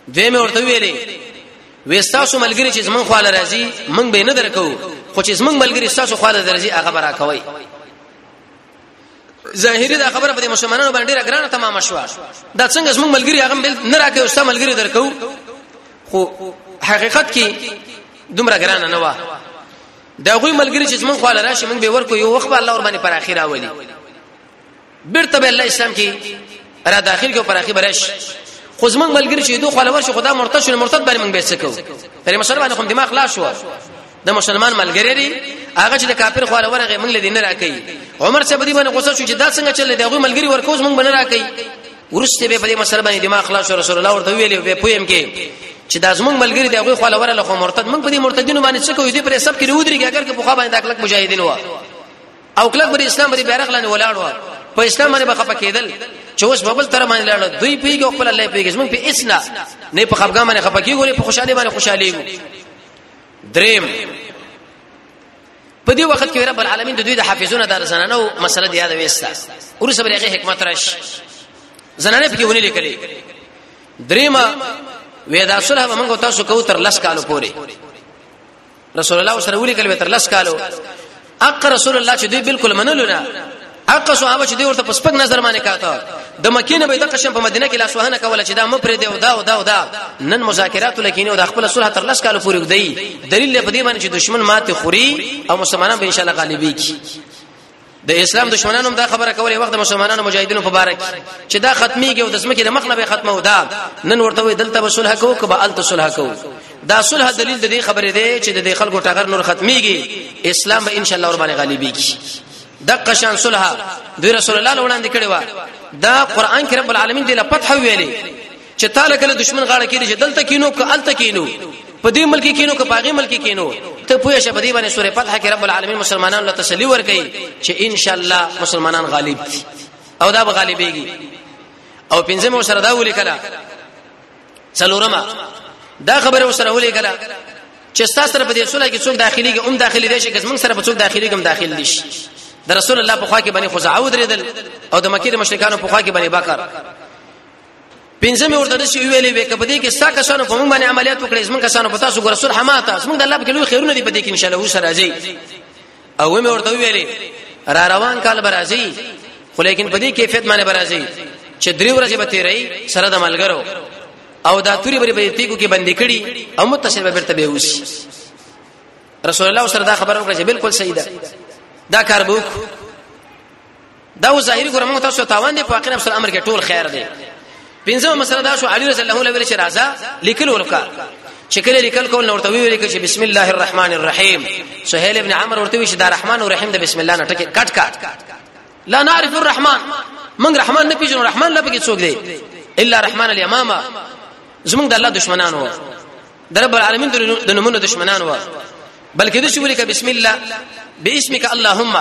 دوی مې ورته ویلې وستاسو ملګری چې زمون خواله راځي موږ به نه درکو خو چې زمون ملګری تاسو خواله درځي هغه برا کوي ظاهری دا خبره په مسلمانانو باندې ډیره ګرانه تمام شوه دا څنګه زمون ملګری هغه بل نه راکې او ستا ملګری درکو خو حقیقت کې دومره ګرانه نه و دا غوي ملګری چې زمون خواله راشي موږ به ورکو یو وخت الله ور باندې پر اخیره ولي بیرته به الله اسلام کې را داخل کو پر اخی برش خو زمنګ ملګری چې دوه خلور شو خدا مرتد شو مرتد باندې موږ به څه کوو پر مسلمان کوم دماغ لا شو د مسلمان ملګری دی هغه چې د کافر خو ورغه موږ لدی نه راکې عمر څه بدی باندې غوسه شو چې دا څنګه چل دی هغه ملګری ورکوز موږ باندې راکې ورسته به په دې مسله باندې دماغ خلاص رسول الله ورته ویلې به پویم کې چې دا زمونږ ملګری دی هغه خو لور له مرتد موږ په دې مرتدینو باندې څه کوو دې پر حساب کې ودرېږي اگر که په خو باندې د اکلک مجاهدین و او کله پر اسلام باندې بیرغ لاندې ولاړ و په اسلام باندې بخښه پکېدل چې اوس په بل تر باندې لاړ دوی پیګ او خپل الله پیګ زمون په اسنا نه په خپګان باندې خپګي ګوري په خوشاله باندې خوشاله وو دریم په دې وخت کې رب العالمین د دوی د حافظونو دار زنانو مسله دی یاد وېستا ورسره بلغه حکمت راش زنانه په کې ونی لیکلې دریمه وېدا صلح موږ تاسو کو تر لس کالو پورې رسول الله سره ولي کلمه تر لس کالو اق رسول الله چې دوی بالکل منلو نه اق صحابه چې دوی ورته په سپک نظر باندې کاته د مکینه به د قشم په مدینه کې لاس وهنه کوله چې دا مپر دی او دا او دا او دا نن مذاکرات لکینه او د خپل صلح تر لس کالو پورې ودی دلیل په دې باندې چې دشمن ماته خوري او مسلمانان به ان شاء الله غالبي کی د اسلام دشمنانو دا خبره کولې وخت مسلمانانو مجاهدینو په باره کې چې دا ختميږي او د سمکه د مخنه به ختمه ودا نن ورته وي دلته به صلح کوو کبه الته صلح کوو دا صلح دلیل د دې خبرې دی چې د خلکو ټغر نور ختميږي اسلام به ان شاء الله ور باندې غالبيږي د قشان صلح د رسول الله وړاندې کړي وا دا قران کې رب العالمین دې له فتح ویلي چې تعالی کله دشمن غاړه کې چې دلته کینو که الته کینو په دې ملک کینو که پاغه ملک کینو ته پوهه شه په دې باندې سورې فتح کې رب العالمین مسلمانانو له تسلی ورکړي چې ان شاء الله مسلمانان غالب دي او دا به غالبېږي او پنځمه مو سره دا ولي کړه څلورمه دا خبره مو سره ولي کړه چې تاسو سره په دې سره کې څوک داخلي کې هم داخلي دي چې کزمن سره په څوک داخلي کې هم داخل دي شي د رسول الله په خوا کې باندې خزعه ودرېدل او د مکه مشرکانو په خوا کې باندې بکر پنځمه ورته د شی ویلې وې کبه دې کې ستا کسانو په موږ باندې عملیات وکړي زمونږ کسانو په تاسو ګور سره حماته زمونږ د الله په لوی خیرونه دي په دې کې ان شاء الله وسره راځي او مې ورته ویلې را روان کال برازي خو لیکن په دې کیفیت باندې برازي چې درې ورځې به تیرې سره د ملګرو او دا توري بری په تیګو کې بندې کړي او متصل به برته به وسی رسول الله سره دا خبره وکړه چې بالکل صحیح ده دا کار بوک دا و ظاهري ګره موږ تاسو تاوان دي په واقع نفس الامر کې ټول خیر دی پنځمه مسله دا شو علي رضی الله عنه ویل چې راځه لیکل ورکا چې کله لیکل کول نور ته ویل کې چې بسم الله الرحمن الرحیم سهيل ابن عمرو ورته وی چې دا رحمان او رحیم د بسم الله نه ټکی کټ کټ لا نعرف الرحمن من رحمان نه پیژنو رحمان لا پکې څوک دی الا رحمان اليمامه زمونږ د الله دشمنان و د رب العالمین د نمونه دشمنان و بلکې د شو لیکه بسم الله باسمک اللهم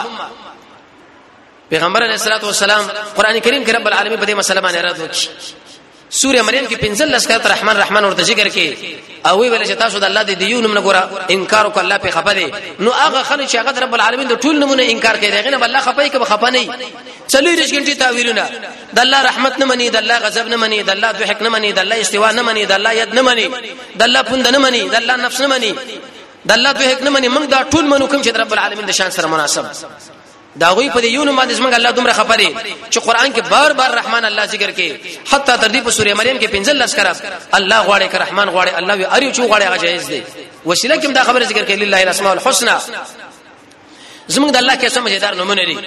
پیغمبر علیه الصلاۃ والسلام قران کریم کې رب العالمین په دې مسله باندې رد وکړي سوره مریم کې پنځل لس کړه رحمان رحمان ورته ذکر کې او وی ویل چې تاسو د الله د دیو نوم نه ګورا انکار وکړه الله په خپه دی نو هغه خلک چې هغه رب العالمین د ټول نمونه انکار کوي دغه نه الله خپه کې خپه نه چلو رش ګنټي تعویلونه د الله رحمت نه مني د الله غضب نه مني د الله ضحک نه مني د الله استوا نه مني د الله ید نه مني د الله پوند نه مني د الله نفس نه مني د الله دوه حکمت منی موږ دا ټول منو کوم چې رب العالمین د شان سره مناسب دا غوی په دې یو نوم باندې موږ الله دومره خبرې چې قران کې بار بار رحمان الله ذکر کې حتی تر دې په سورې مریم کې 15 لس کرا الله غواړي که رحمان غواړي الله وی اریو چې غواړي هغه جایز دی وسیله کوم دا خبره ذکر کې لله الاسماء الحسنى زموږ د الله کې سم مزیدار نمونه لري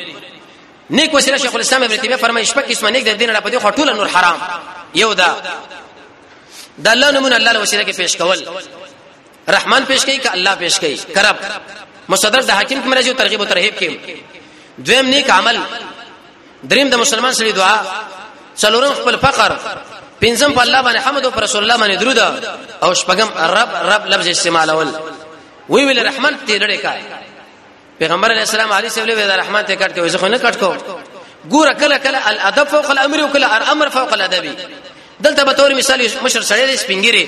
نیک وسیله شیخ الاسلام ابن تیمیه فرمایي شپږ قسمه نیک د دین نه په دې خټول نور حرام یو دا د الله نمونه الله له وسیله کې پیش کول رحمان پیش کوي که الله پیش کوي کرب مصدر د حاکم کې مرجو ترغیب او ترهیب کې دویم نیک عمل دریم د مسلمان سړي دعا څلورم خپل فقر پنځم په الله باندې حمد او پر رسول الله باندې درود او شپږم رب رب لفظ استعمالول وی ویل رحمت دې لړې کا پیغمبر علی السلام علی سیب له رحمان ته کټ کوي زه خو نه کټ کوم ګوره کله کله الادب فوق الامر او کله الامر فوق الادب دلته به تور مثال مشر سړی دی سپینګری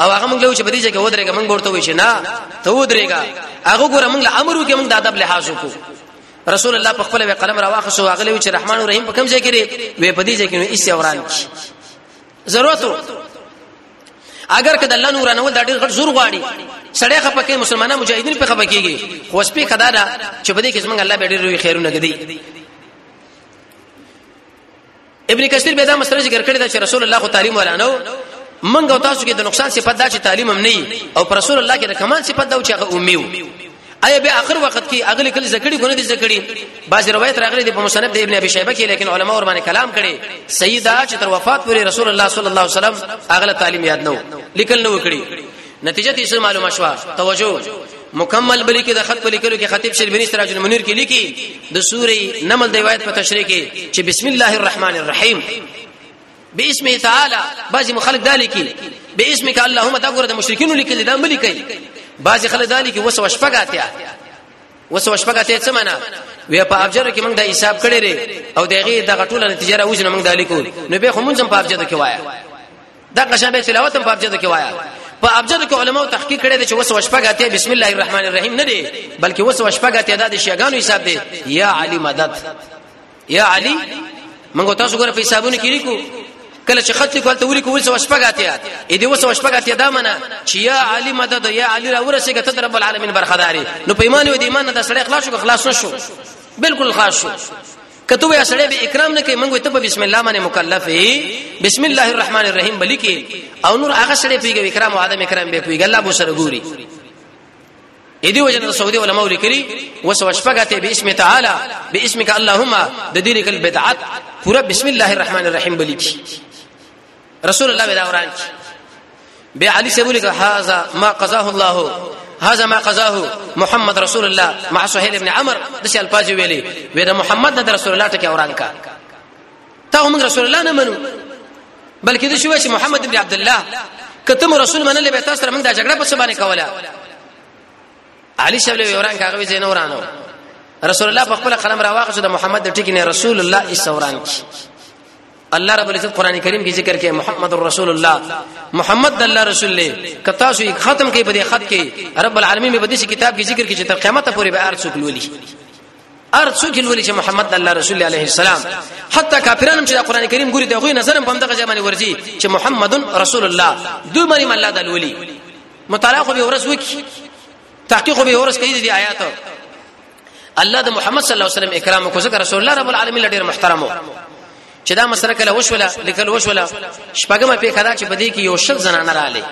او هغه موږ له چې بدی ځای کې ودرېګا موږ ورته وی شي نه ته ودرېګا هغه ګوره موږ له امر وکي موږ د ادب لحاظ وکړو رسول الله په خپل قلم را واخصو هغه له چې رحمان او رحیم په کوم ځای کې وی بدی ځای کې نو ایسه وران کی ضرورت اگر که د الله نور نه ول دا ډیر غټ زور غواړي سړی خپکه مسلمانان مجاهدین په خپکیږي خو سپی خدا دا چې بده کې څنګه الله به ډیر لوی خیرونه کوي ابن کثیر به دا مسله ذکر کړی دا چې رسول الله تعالی مولا نو منګ او تاسو کې د نقصان صفات دا چې تعلیم هم نه او پر رسول الله کې د کمال صفات دا چې هغه امیو ایا به اخر وخت کې اغلی کلی زکړی غونه دي زکړی بعض روایت راغلي دي په مصنف د ابن ابي شيبه کې لیکن علما ور باندې کلام کړي سیدا چې تر وفات پورې رسول الله صلی الله علیه وسلم اغله تعلیم یاد نو لیکل نو کړی نتیجه دې معلومه شوه توجه مکمل بلی کې د خط په لیکلو کې خطیب شربینی سراج المنیر کې لیکي د سورې نمل د روایت په تشریح کې چې بسم الله الرحمن الرحیم باسم تعالی بعضی مخالک دالی کی باسمک اللهم دا ګره د مشرکین لیکل دا ملي کوي بعضی خلک دالی کی وسو شپګاتیا وسو شپګاتیا څه معنا وی په ابجر کې موږ د حساب کړی لري او دغه د غټوله نتیجه راوځي موږ دالی کو نو به خو مونږ هم په ابجر کې وایا دا قشابه تلاوت هم په ابجر کې وایا په ابجد کې علماو تحقیق کړی دی چې وسو شپګاتې بسم الله الرحمن الرحیم نه دی بلکې وسو شپګاتې دا د شیګانو حساب دی یا علی مدد یا علی موږ تاسو ګره په حسابونه کې لیکو کله چې خط لیکو ته ولیکو وسو شپګاتیا اې دې وسو شپګاتیا دا منه چې یا علی مدد یا علی را ورسېګه ته رب العالمین برخداري نو په ایمان او دې ایمان د سړی خلاص شو خلاص نشو بالکل خلاص شو کته وې سړی به اکرام نه کوي موږ ته په بسم الله باندې مکلف یې بسم الله الرحمن الرحیم بلکې او نور هغه سړی پیږي اکرام او ادم اکرام به پیږي الله بو سره ګوري اې دی وجنه سعودي علماء لیکلي وسو شپګته باسم تعالی باسمک اللهم د دې لیکل بدعت پورا بسم الله الرحمن الرحیم بلیکي رسول الله بلا وران بي علي سيقول هذا ما قضاه الله هذا ما قضاه محمد رسول الله مع سهيل بن عمر دشي الفاظ ویلي وې محمد د رسول الله ټکی وران کا تا هم رسول الله نه منو بلکې د شوی چې محمد ابن عبد الله کته مو رسول منل به تاسو سره موږ د جګړه په څه باندې کوله علي شبل وران کاغوي زین ورانو رسول الله په خپل قلم راواغ شو د محمد د ټکی نه رسول الله ایسوران کی الله رب العزت قران کریم کې ذکر کې محمد رسول الله محمد د الله رسول له کتا سو ختم کې په دې خط کې رب العالمین په دې کتاب کې ذکر کې چې تر قیامت پورې به ارڅوک لولي ار څوک لولي چې محمد الله رسول الله عليه السلام حتی کافرانو چې قرآن کریم ګوري دغه نظر هم دغه ځمانه ورځي چې محمد رسول الله دوی مریم الله د لولي مطالعه خو به ورس وکي تحقیق به ورس کوي د آیاتو الله د محمد صلی الله علیه وسلم اکرام کو ذکر رسول الله رب العالمین ډیر محترم وو چې دا مسله کله وشوله لیکل وشوله شپږمه په کدا چې بدی کې یو شل زنانه رااله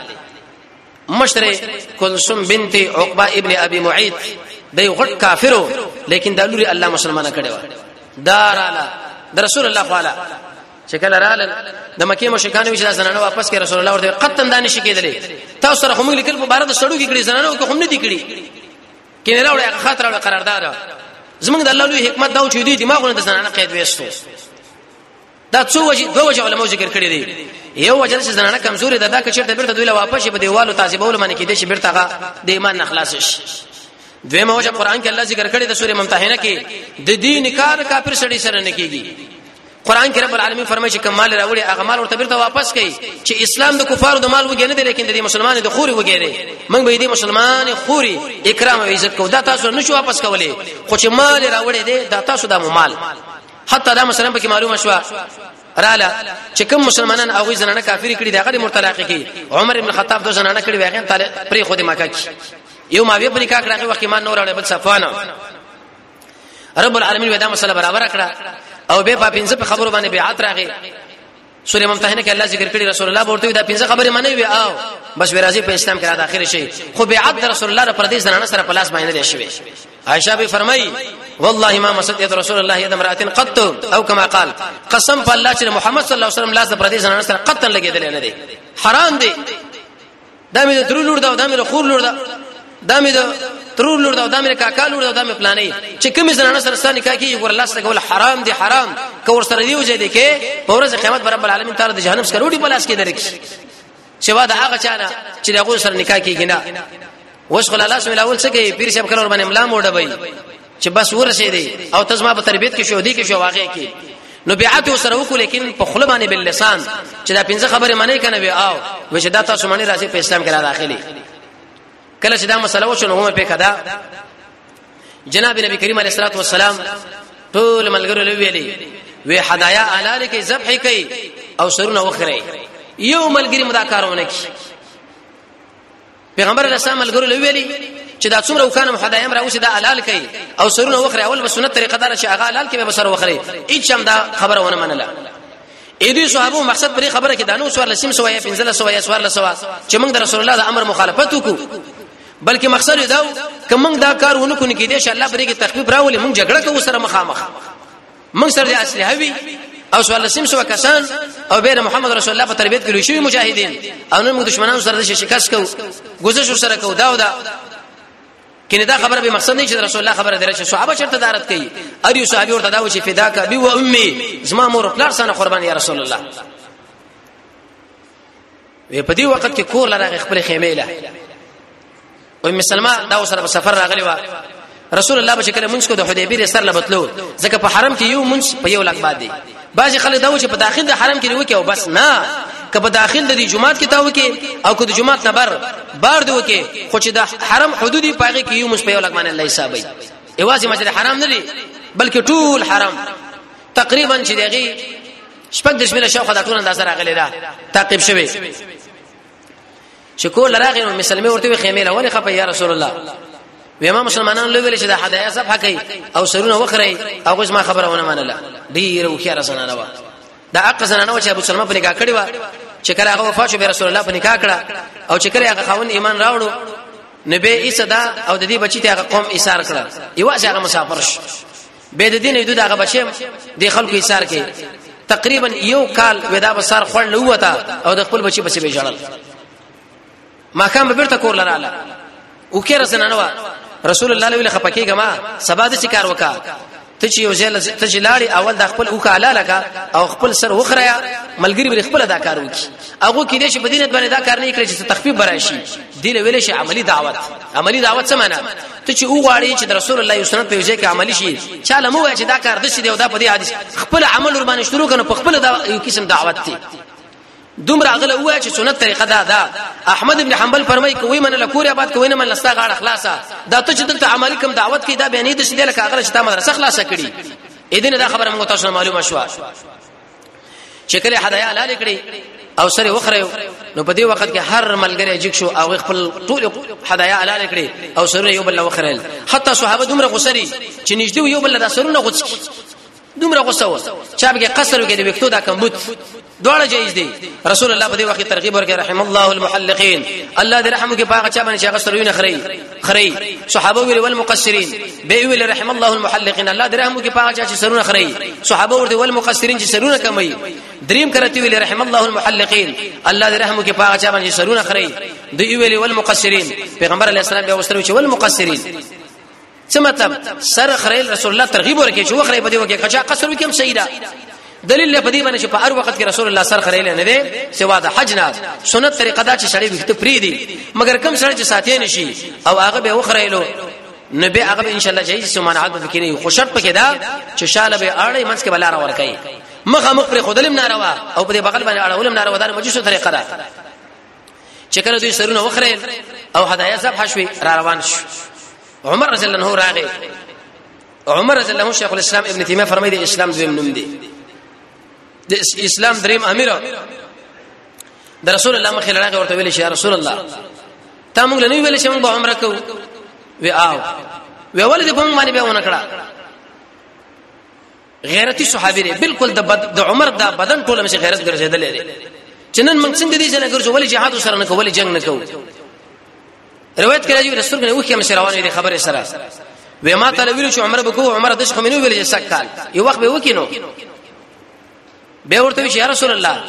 مشر کلثوم بنت عقبه ابن ابي معيط د غټ کافرو لیکن د لوري الله مسلمانه کړي و داراله د رسول الله خواله چې کله رااله د مکه مشکانو ویل زنانه واپس کې رسول الله ورته قطن دانه شي کېدلې تاسو سره هم لیکل په بار د سړو کې کړي زنانه کوم نه دي کړي کینه راوړې هغه خاطر راوړې قرارداد زمونږ د الله لوی حکمت دا و چې دوی دماغونه د زنانه قید وېستو دا څو وجه دوه وجه علماء ذکر کړی دی یو وجه چې زنانه کمزوري ده دا کچې ته بیرته دوی له واپس شي په دیوالو تعذيبولو باندې کې دي چې بیرته غا د ایمان نه خلاص شي دویمه وجه قران کې الله ذکر کړی د سورې ممتحنه کې د دین کار کافر سړي سره نه کیږي قران کې رب العالمین فرمایي چې کمال راوړي هغه مال ورته بیرته واپس کړي چې اسلام د کفارو د مال وګینه دي لیکن د مسلمانانو د خوري وګینه موږ به دې مسلمان خوري اکرام او عزت کو دا تاسو نشو واپس کولې خو چې مال راوړي دي دا تاسو د مال حتی دا مسله په کې معلومه شو رااله چې کوم مسلمانان هغه زنانه کافر کړي دا غړي مرتلاقه کړي عمر ابن الخطاب دو زنانه کړي واغې تعالی پرې خو دې ماکا کی یو ما وی پرې کا کړه وخت ما نور اړ بل صفوان رب العالمین ودا مسله برابر کړه او به په پنځه په خبرو باندې بیعت راغی سوره ممتحنه کې الله ذکر کړی رسول الله ورته دا پنځه خبرې منې وي او بس ورازي په اسلام کې را داخل شي خو بیعت رسول الله پر دې زنانه سره پلاس باندې دی شوی عائشہ به فرمایي والله ما مسد يد رسول الله يد امراه قط او كما قال قسم په الله چې محمد صلی الله علیه وسلم لاس پر دې زنانه سره قطن لګیدل نه دی حرام دی دا مې د ترور لور ده او دا مې د خور لور ده دا مې د ترور لور ده او دا مې کاکا لور ده او دا مې پلانې چې کوم زنانه سره ستانه کاږي ور لاس کول حرام دي حرام کور سره دی وځي دي کې په ورځ قیامت بر رب العالمین تعالی د جهنم سره وړي بلاس کې درک چې وا دا هغه چانه چې دغه سره نکاح کیږي نه وش خلا لاس ملاول څه کوي پیر شپ کلور باندې ملا موډه وي چې بس ورسېدې او تاسو ما په تربيت کې شو دي کې شو واقع کې نو بیعت سره وکړو لیکن په خله باندې بل لسان چې دا پنځه خبره منې کنه وی او وشه دا تاسو منې راځي په اسلام کې را داخلي کله چې دا مسله وشو نو هم په کدا جناب نبی کریم علیه الصلاه والسلام ټول ملګرو له ویلي وی حدایا اعلی کې ذبح کوي او سرونه وخره یو ملګری مدا کارونه کوي پیغمبر علیه السلام ملګرو له ویلي چې دا څومره وکانه محدایم را اوسې دا حلال کړي او سرونه وخره اول به سنت طریقه دار چې هغه حلال کې به سر وخره هیڅ هم دا خبره ونه منله اې دې صحابه مقصد پرې خبره کې دانو سوار لسیم سو یا پنځله سو یا سوار لسو چې موږ د رسول الله د امر مخالفت وکړو بلکې مقصد دا و چې موږ دا کار ونه کړو کې دې چې الله پرې کې تخفیف راولي موږ جګړه کوو سره مخامخ موږ سره اسلحه وی او سوال لسیم سو کسان او بیر محمد رسول الله په تربیت کې لوي شوی مجاهدین او نن موږ دشمنانو سره د شکست کو گزش سره کو دا او دا کینه دا خبره به مقصد نه چې رسول الله خبره درشه صحابه چرته دارت کوي ار یو صحابي ورته دا و چې فدا کا بي و امي زما مور خپل سره قربان یا رسول الله وی په دې وخت کې کور لره خپل خیمه له او مسلمه دا سره سفر راغلی و رسول الله بچ کله مونږ کو د حدیبی سر لبتلو ځکه په حرم کې یو مونږ په یو لک بعد دی بعضی خلک دا و چې په داخل د حرم کې وکي او بس نه که په داخل د جمعات کې تاو کې او که د جمعات نه بر بار دی وکي خو چې د حرم حدودي پاګه کې یو مونږ په یو لک باندې الله حسابي ایوازي مسجد حرام نه دی بلکې ټول حرام تقریبا چې دغه شپږ د شپې شاوخوا دا ټول اندازه راغلی دا تعقیب شوی چې کول راغی نو مسلمه ورته وی خیمه له ولې خپه یا رسول الله وی ما مسلمانان لوي ویل چې دا حدایا صف حقي او سرونه وخري او غوښ ما خبره ونه منله ډیر وکیا رسنه نه و دا اق زنانه چې ابو سلمہ په نکاح کړی و چې کله هغه وفات شو به رسول الله په نکاح کړه او چې کله هغه خاون ایمان راوړو نبی عیسی دا او د دې بچی ته هغه قوم ایثار کړه یو ځای هغه مسافر شو به د دین ایدو دغه بچیم د خلکو ایثار کې تقریبا یو کال ودا بسار خړ نه وتا او د خپل بچی بچی به جړل ما کام به بیرته کور لراله او کېره زنانه وا رسول الله لوی خپکیګه ما سبا د کار وکا ته چې یو ځل ته چې لاړې اول د خپل اوخه اعلی لکه او خپل سر وخره ملګری بر خپل دا کار وکي هغه کې دې چې بدینت باندې دا کار نه کړی چې تخفیف برای شي دې ویل شي عملی دعوت عملی دعوت څه معنی ته چې وغواړي چې رسول الله صلی الله علیه وسلم په عملی شي چاله مو چې دا کار د شي دی او دا په دې حدیث خپل عمل ور باندې شروع کنه په خپل دا یو قسم دعوت دی دومره غله وای چې سنت طریقه دا ده احمد ابن حنبل فرمای کوي من له کوریا بعد کوي نه من لستا غاړه خلاصه دا ته چې دلته عملی کوم دعوت کې دا بیانې د شي د لکه غله چې تا مدرسه خلاصه کړي اې دې نه دا خبره موږ تاسو معلومه شوه چې کله هدايا حلال کړي او سره وخره نو په دې وخت کې هر ملګری جګ شو او خپل ټول هدايا حلال کړي او سره یو بل وخره حتی صحابه دومره غسري چې نږدې یو بل د سرونه غوڅ کی دومره غوسه و چې هغه قصر کې د وکټو دا کمبوت دواړه جایز دي رسول الله په دې وخت ترغیب ورکړي رحم الله المحلقین الله دې رحم کې پاک چا باندې چې هغه سرونه خري خري صحابه ویل والمقصرين به ویل رحم الله المحلقين الله درهم کې پاغه چې سرونه خري صحابه ورته والمقصرين چې سرونه کمي دریم کرتی ویل رحم الله المحلقين الله درهم کې پاغه چې باندې سرونه خري دی ویل والمقصرين پیغمبر علی السلام به وسره چې والمقصرين څه مطلب سر خري رسول الله ترغیب ورکړي چې وخري په دې وکه کچا قصر وکم سیدا دلیل نه پدی باندې چې په هر وخت کې رسول الله سر خړېل نه دی سوا د حج نه سنت طریقه دا چې سړی وخت پری دی مګر کم سړی چې ساتي نشي او هغه به وخړېلو نو به هغه ان شاء الله جایز سمانه عادت پکې نه خو شرط پکې دا چې شاله به اړې منځ کې بلاره ور کوي مخه مخ پر خودلم ناروا او په دې بغل باندې اړولم ناروا دا مجوسو طریقه ده چې کله دوی سرونه وخره او هدايا صاحب حشوي را روان شو عمر رضی الله عنه راغی عمر رضی الله شیخ الاسلام ابن تیمیه فرمایي د اسلام دویم نوم دی د اسلام دریم امیر د رسول الله مخې لراغه ورته ویل شي یا رسول الله تا موږ نه ویل شي موږ به عمره کوو وی آو وی ولې دې په موږ باندې به ونه کړه غیرتی صحابي دی بالکل د بد... د عمر دا بدن ټوله مشه غیرت ګرځیدل لري چې نن موږ څنګه دې څنګه ګرځو ولې جهاد سره نه کوو ولې جنگ نه کوو روایت کړی چې رسول الله وکي مشه روانې دي خبره سره وې ما ته ویل چې عمر بکو عمر دش خمینو ویل چې سکال یو وخت به وکینو به ورته چې یا رسول الله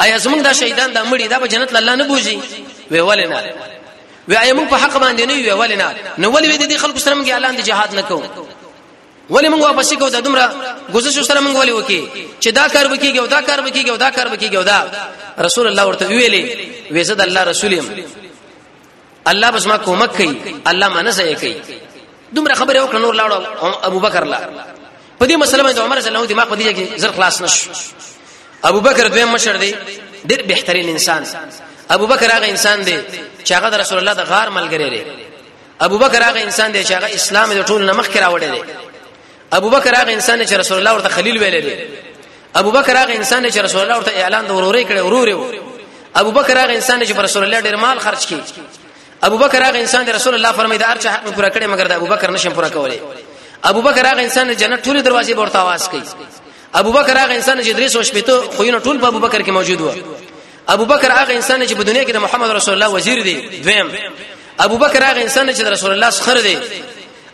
ایا زمونږ دا شهیدان د مړي دا په جنت الله نه بوزي وې ولې نه وې ایا موږ په حق باندې نه وې ولې نه نو ولې دې خلکو سره موږ اعلان د جهاد نه کوو ولی موږ واپس کو دا دومره گزارش سره موږ ولی وکی چې دا کار وکیږي او دا کار وکیږي او دا کار وکیږي او دا رسول الله ورته ویلې وېزه د الله رسول يم الله بس ما کومک کوي الله ما نه ځای کوي دومره خبره وکړه نور لاړو ابو بکر لا په دې مسله باندې عمر رضی الله عنه دماغ په دې کې زر خلاص نشو ابو بکر دویم مشر دی ډېر بهترین انسان ابو بکر هغه انسان دی چې هغه رسول الله د غار ملګری دی ابوبکر هغه انسان دی چې هغه اسلام د ټول نمخ کې راوړی دی ابوبکر هغه انسان دی چې رسول الله ورته خلیل ویل دی ابوبکر هغه انسان دی چې رسول الله ورته اعلان د ورورې کړي ورورې وو ابوبکر هغه انسان دی چې رسول الله ډیر مال خرج کړي ابوبکر هغه انسان دی رسول الله فرمایي دا ارچ حق پورا کړي مګر د ابوبکر نشم پورا کولای ابوبکر هغه انسان دی جنت ټول دروازې ورته आवाज کوي ابوبکر هغه انسان چې درې سو شپته خو یې ټول په ابوبکر کې موجود و ابو بکر هغه انسان چې په دنیا کې د محمد رسول الله وزیر دی دویم ابو بکر هغه انسان چې د رسول الله سره دی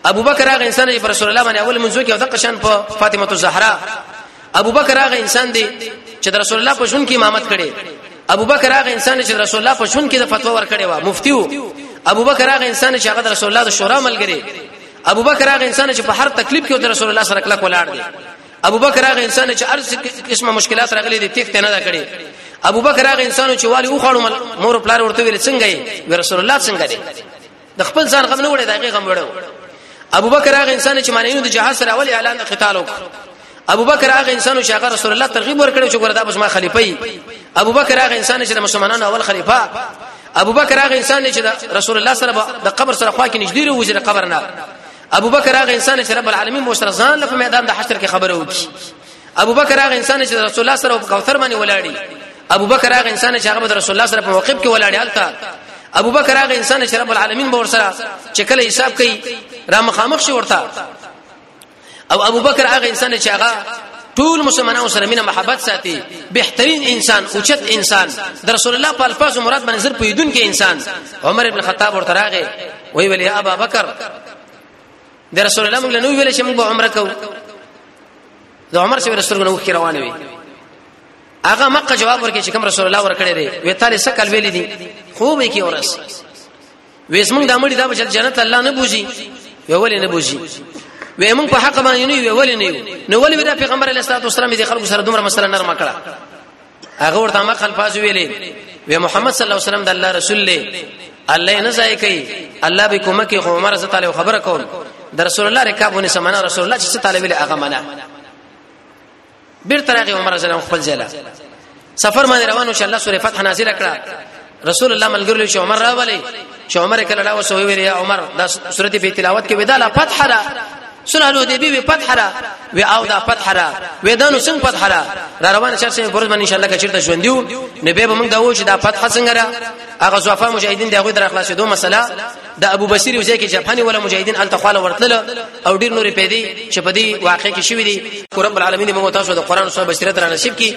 ابو بکر هغه انسان چې پر رسول الله باندې اول منځو کې او د قشان په فاطمه الزهرا ابو بکر هغه انسان دی چې د رسول الله په ژوند کې امامت کړي ابو بکر هغه انسان چې رسول الله په ژوند کې د فتوا ورکړي و مفتي وو ابو بکر هغه انسان چې هغه رسول الله د شورا ملګری ابو بکر هغه انسان چې په هر تکلیف کې د رسول الله سره کلک ولاړ دی ابو بکر هغه انسان چې ارز قسمه مشکلات راغلي دي تخت نه دا کړي ابو بکر هغه انسان چې والي او خړو مور پلار ورته ویل څنګه یې رسول الله څنګه دی د خپل ځان غم نه وړي دغه غم وړو ابو بکر هغه انسان چې معنی د جهاد سره اول اعلان د قتال وکړ ابو بکر هغه انسان چې هغه رسول الله ترغیب ورکړ چې ګوردا بس ما خلیفہ ای ابو بکر هغه انسان چې د مسلمانانو اول خلیفہ ابو بکر هغه انسان چې د رسول الله سره د قبر سره خوا کې نږدې وو چې د قبر نه ابو بکر هغه انسان چې رب العالمین مو سره ځان له میدان د حشر کې خبره وکړي ابو بکر هغه انسان چې رسول الله سره په کوثر باندې ولاړی ابو بکر هغه انسان چې هغه رسول الله سره په موقف کې ولاړی حالته ابو بکر هغه انسان چې رب العالمین به ورسره چې کله حساب کوي را مخامخ شي ورته او ابو بکر هغه انسان چې هغه ټول مسلمانانو سره مینه محبت ساتي بهترین انسان اوچت انسان د رسول الله په الفاظ مراد باندې زر پویدون کې انسان عمر ابن خطاب ورته راغی وی ویل یا ابا بکر د رسول الله موږ له نو ویل چې موږ به عمره کوو د عمر شوی رسول الله وکړ روان وي هغه مکه جواب ورکړي چې کوم رسول الله ورکړي دی وی تعالی سکل ویل دي خوب یې کې ورس وېس موږ د امړي دا بچل جنت الله نه بوزي وی ولې نه بوزي وی موږ په حق باندې نه وی ولې نه نو ولې دا پیغمبر علیه الصلاه والسلام دې خلکو سره دومره مسله نرمه کړه هغه ورته مخ الفاظ ویلې وی محمد صلی الله علیه وسلم د الله رسول له الله نه ځای کوي الله به کومه کې عمر زه تعالی خبره کوم د رسول الله رکابونه سمنا رسول الله چې تعالی ویل هغه منا بیرته راغی عمر زه خپل ځای سفر باندې روانو چې الله سورې فتح نازل کړه رسول الله ملګری شو عمر راولي چې عمر کله لا وسو ویل یا عمر دا سورته په تلاوت کې بداله فتح را صلح الحدیبی وی فتح را وی او دا فتح را وی دانو څنګه فتح را را روان شخص په ورځ باندې ان شاء الله کچیر ته ژوندیو نه به موږ دا و چې دا فتح څنګه را هغه زوفا مجاهدین دغه در خلاصې دوه مسله د ابو بصیر وزې کې جاپانی ولا مجاهدین ال تخاله ورتل او ډیر نور پیدي چې په دې واقع کې شوې دي قرب العالمین موږ تاسو د قران سره بشریت را نصیب کی